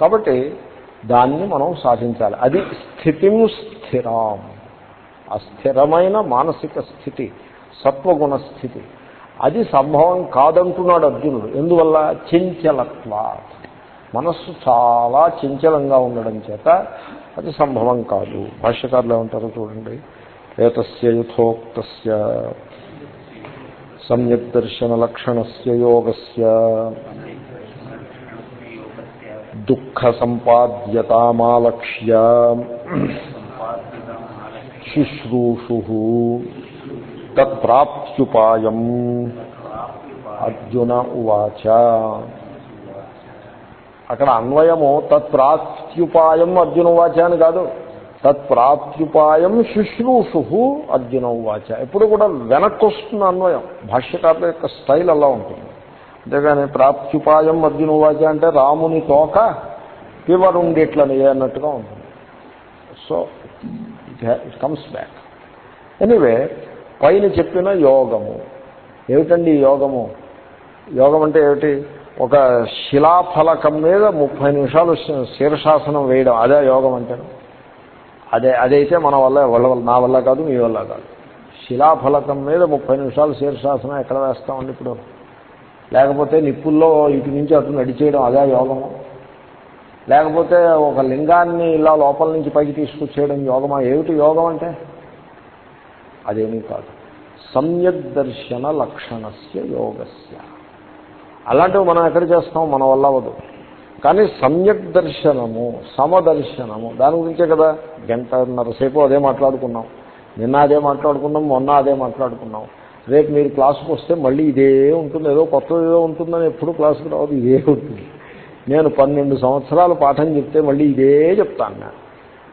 కాబట్టి దాన్ని మనం సాధించాలి. అది స్థితిం స్థిరాం. అస్థిరమైన మానసిక స్థితి సత్వగుణ స్థితి. అది సంభవం కాదంటున్నాడు అర్జునుడు. ఎందువల్ల? చంచలత్వ మనస్సు చాలా చంచలంగా ఉండడం చేత అది సంభవం కాదు. భాష్యకారులు ఏమంటారో చూడండి. ఏతస్య యథోక్తస్య. సమ్యక్ దర్శన లక్షణస్య యోగస్య. దుఃఖ సంపాద్యతామాలక్ష్య శుశ్రూషు. తత్ప్రాప్త్యుపాయం. అర్జున ఉవాచ. అక్కడ అన్వయము తత్ప్రాప్త్యుపాయం అర్జున ఉవాచ అని కాదు. తత్ప్రాప్త్యుపాయం శుశ్రూషు అర్జున ఉవాచ ఎప్పుడు కూడా వెనక్కి వస్తున్న అన్వయం. భాష్యకారుల యొక్క స్టైల్ అలా ఉంటుంది. అంతేగాని ప్రాప్త్యుపాయం అర్జున ఉవాచ అంటే రాముని తోక పివరుండిట్లని అన్నట్టుగా ఉంటుంది. So it comes back. Anyway పైన చెప్పిన యోగము. ఏమిటండి యోగము? యోగం అంటే ఏమిటి? ఒక శిలాఫలకం మీద ముప్పై నిమిషాలు శీర్షాసనం వేయడం. అదే యోగం అంటే అదే అదైతే మన వల్ల వాళ్ళ వల్ల నా వల్ల కాదు మీ వల్ల కాదు. శిలాఫలకం మీద ముప్పై నిమిషాలు శీర్షాసనం ఎక్కడ వేస్తామండి ఇప్పుడు? లేకపోతే నిప్పుల్లో ఇటు నుంచి అటు నడిచేయడం అదే యోగము? లేకపోతే ఒక లింగాన్ని ఇలా లోపల నుంచి పైకి తీసుకొచ్చేయడం యోగమా? ఏమిటి యోగం అంటే? అదేమీ కాదు. సమ్యక్ దర్శన లక్షణస్య యోగస్య. అలాంటివి మనం ఎక్కడ చేస్తాం? మన వల్ల అవ్వదు. కానీ సమ్యక్ దర్శనము సమదర్శనము దాని గురించే కదా. గంటన్నర సేపు అదే మాట్లాడుకున్నాం. నిన్న అదే మాట్లాడుకున్నాం మొన్న అదే మాట్లాడుకున్నాం. రేపు మీరు క్లాసుకు వస్తే మళ్ళీ ఇదే ఉంటుంది. ఏదో కొత్త ఏదో ఉంటుందని ఎప్పుడు క్లాసుకు రావద్దు ఇదే ఉంటుంది. నేను పన్నెండు సంవత్సరాలు పాఠం చెప్తే మళ్ళీ ఇదే చెప్తాను నేను.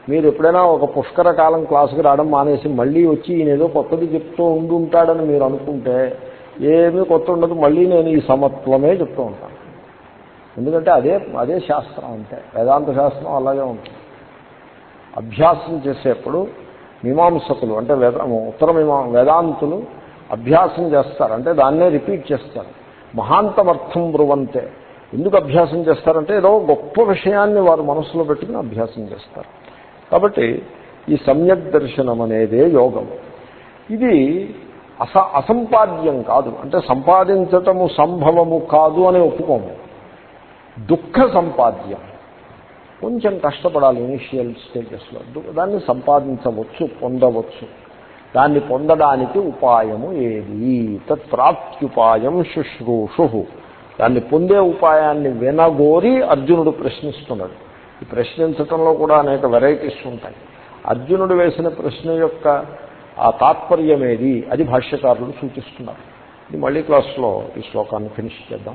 మీరు ఎప్పుడైనా ఒక పుష్కర కాలం క్లాసుకు రావడం మానేసి మళ్ళీ వచ్చి ఈయన ఏదో కొత్తది చెప్తూ ఉండి ఉంటాడని మీరు అనుకుంటే ఏమీ కొత్త ఉండదు. మళ్ళీ నేను ఈ సమత్వమే చెప్తూ ఉంటాను. ఎందుకంటే అదే అదే శాస్త్రం అంటే వేదాంత శాస్త్రం అలాగే ఉంటుంది. అభ్యాసం చేసేప్పుడు మీమాంసకులు అంటే వేద ఉత్తర మీమా వేదాంతులు అభ్యాసం చేస్తారు. అంటే దాన్నే రిపీట్ చేస్తారు. మహాంతమర్థం బ్రువంతే. ఎందుకు అభ్యాసం చేస్తారంటే ఏదో గొప్ప విషయాన్ని వారు మనసులో పెట్టుకుని అభ్యాసం చేస్తారు. కాబట్టి ఈ సమ్యక్ దర్శనం అనేదే యోగం. ఇది అస అసంపాద్యం కాదు. అంటే సంపాదించటము సంభవము కాదు అని ఒప్పుకోము. దుఃఖ సంపాద్యం. కొంచెం కష్టపడాలి ఇనిషియల్ స్టేజెస్లో. దాన్ని సంపాదించవచ్చు పొందవచ్చు. దాన్ని పొందడానికి ఉపాయము ఏది? తత్ప్రాప్త్యుపాయం శుశ్రూషు. దాన్ని పొందే ఉపాయాన్ని వినగోరి అర్జునుడు ప్రశ్నిస్తున్నాడు. ఈ ప్రశ్నించటంలో కూడా అనేక వెరైటీస్ ఉంటాయి. అర్జునుడు వేసిన ప్రశ్న యొక్క ఆ తాత్పర్యం ఏది అది భాష్యకారులు సూచిస్తున్నారు. ఇది మళ్ళీ క్లాస్లో ఈ శ్లోకాన్ని ఫినిష్ చేద్దాం.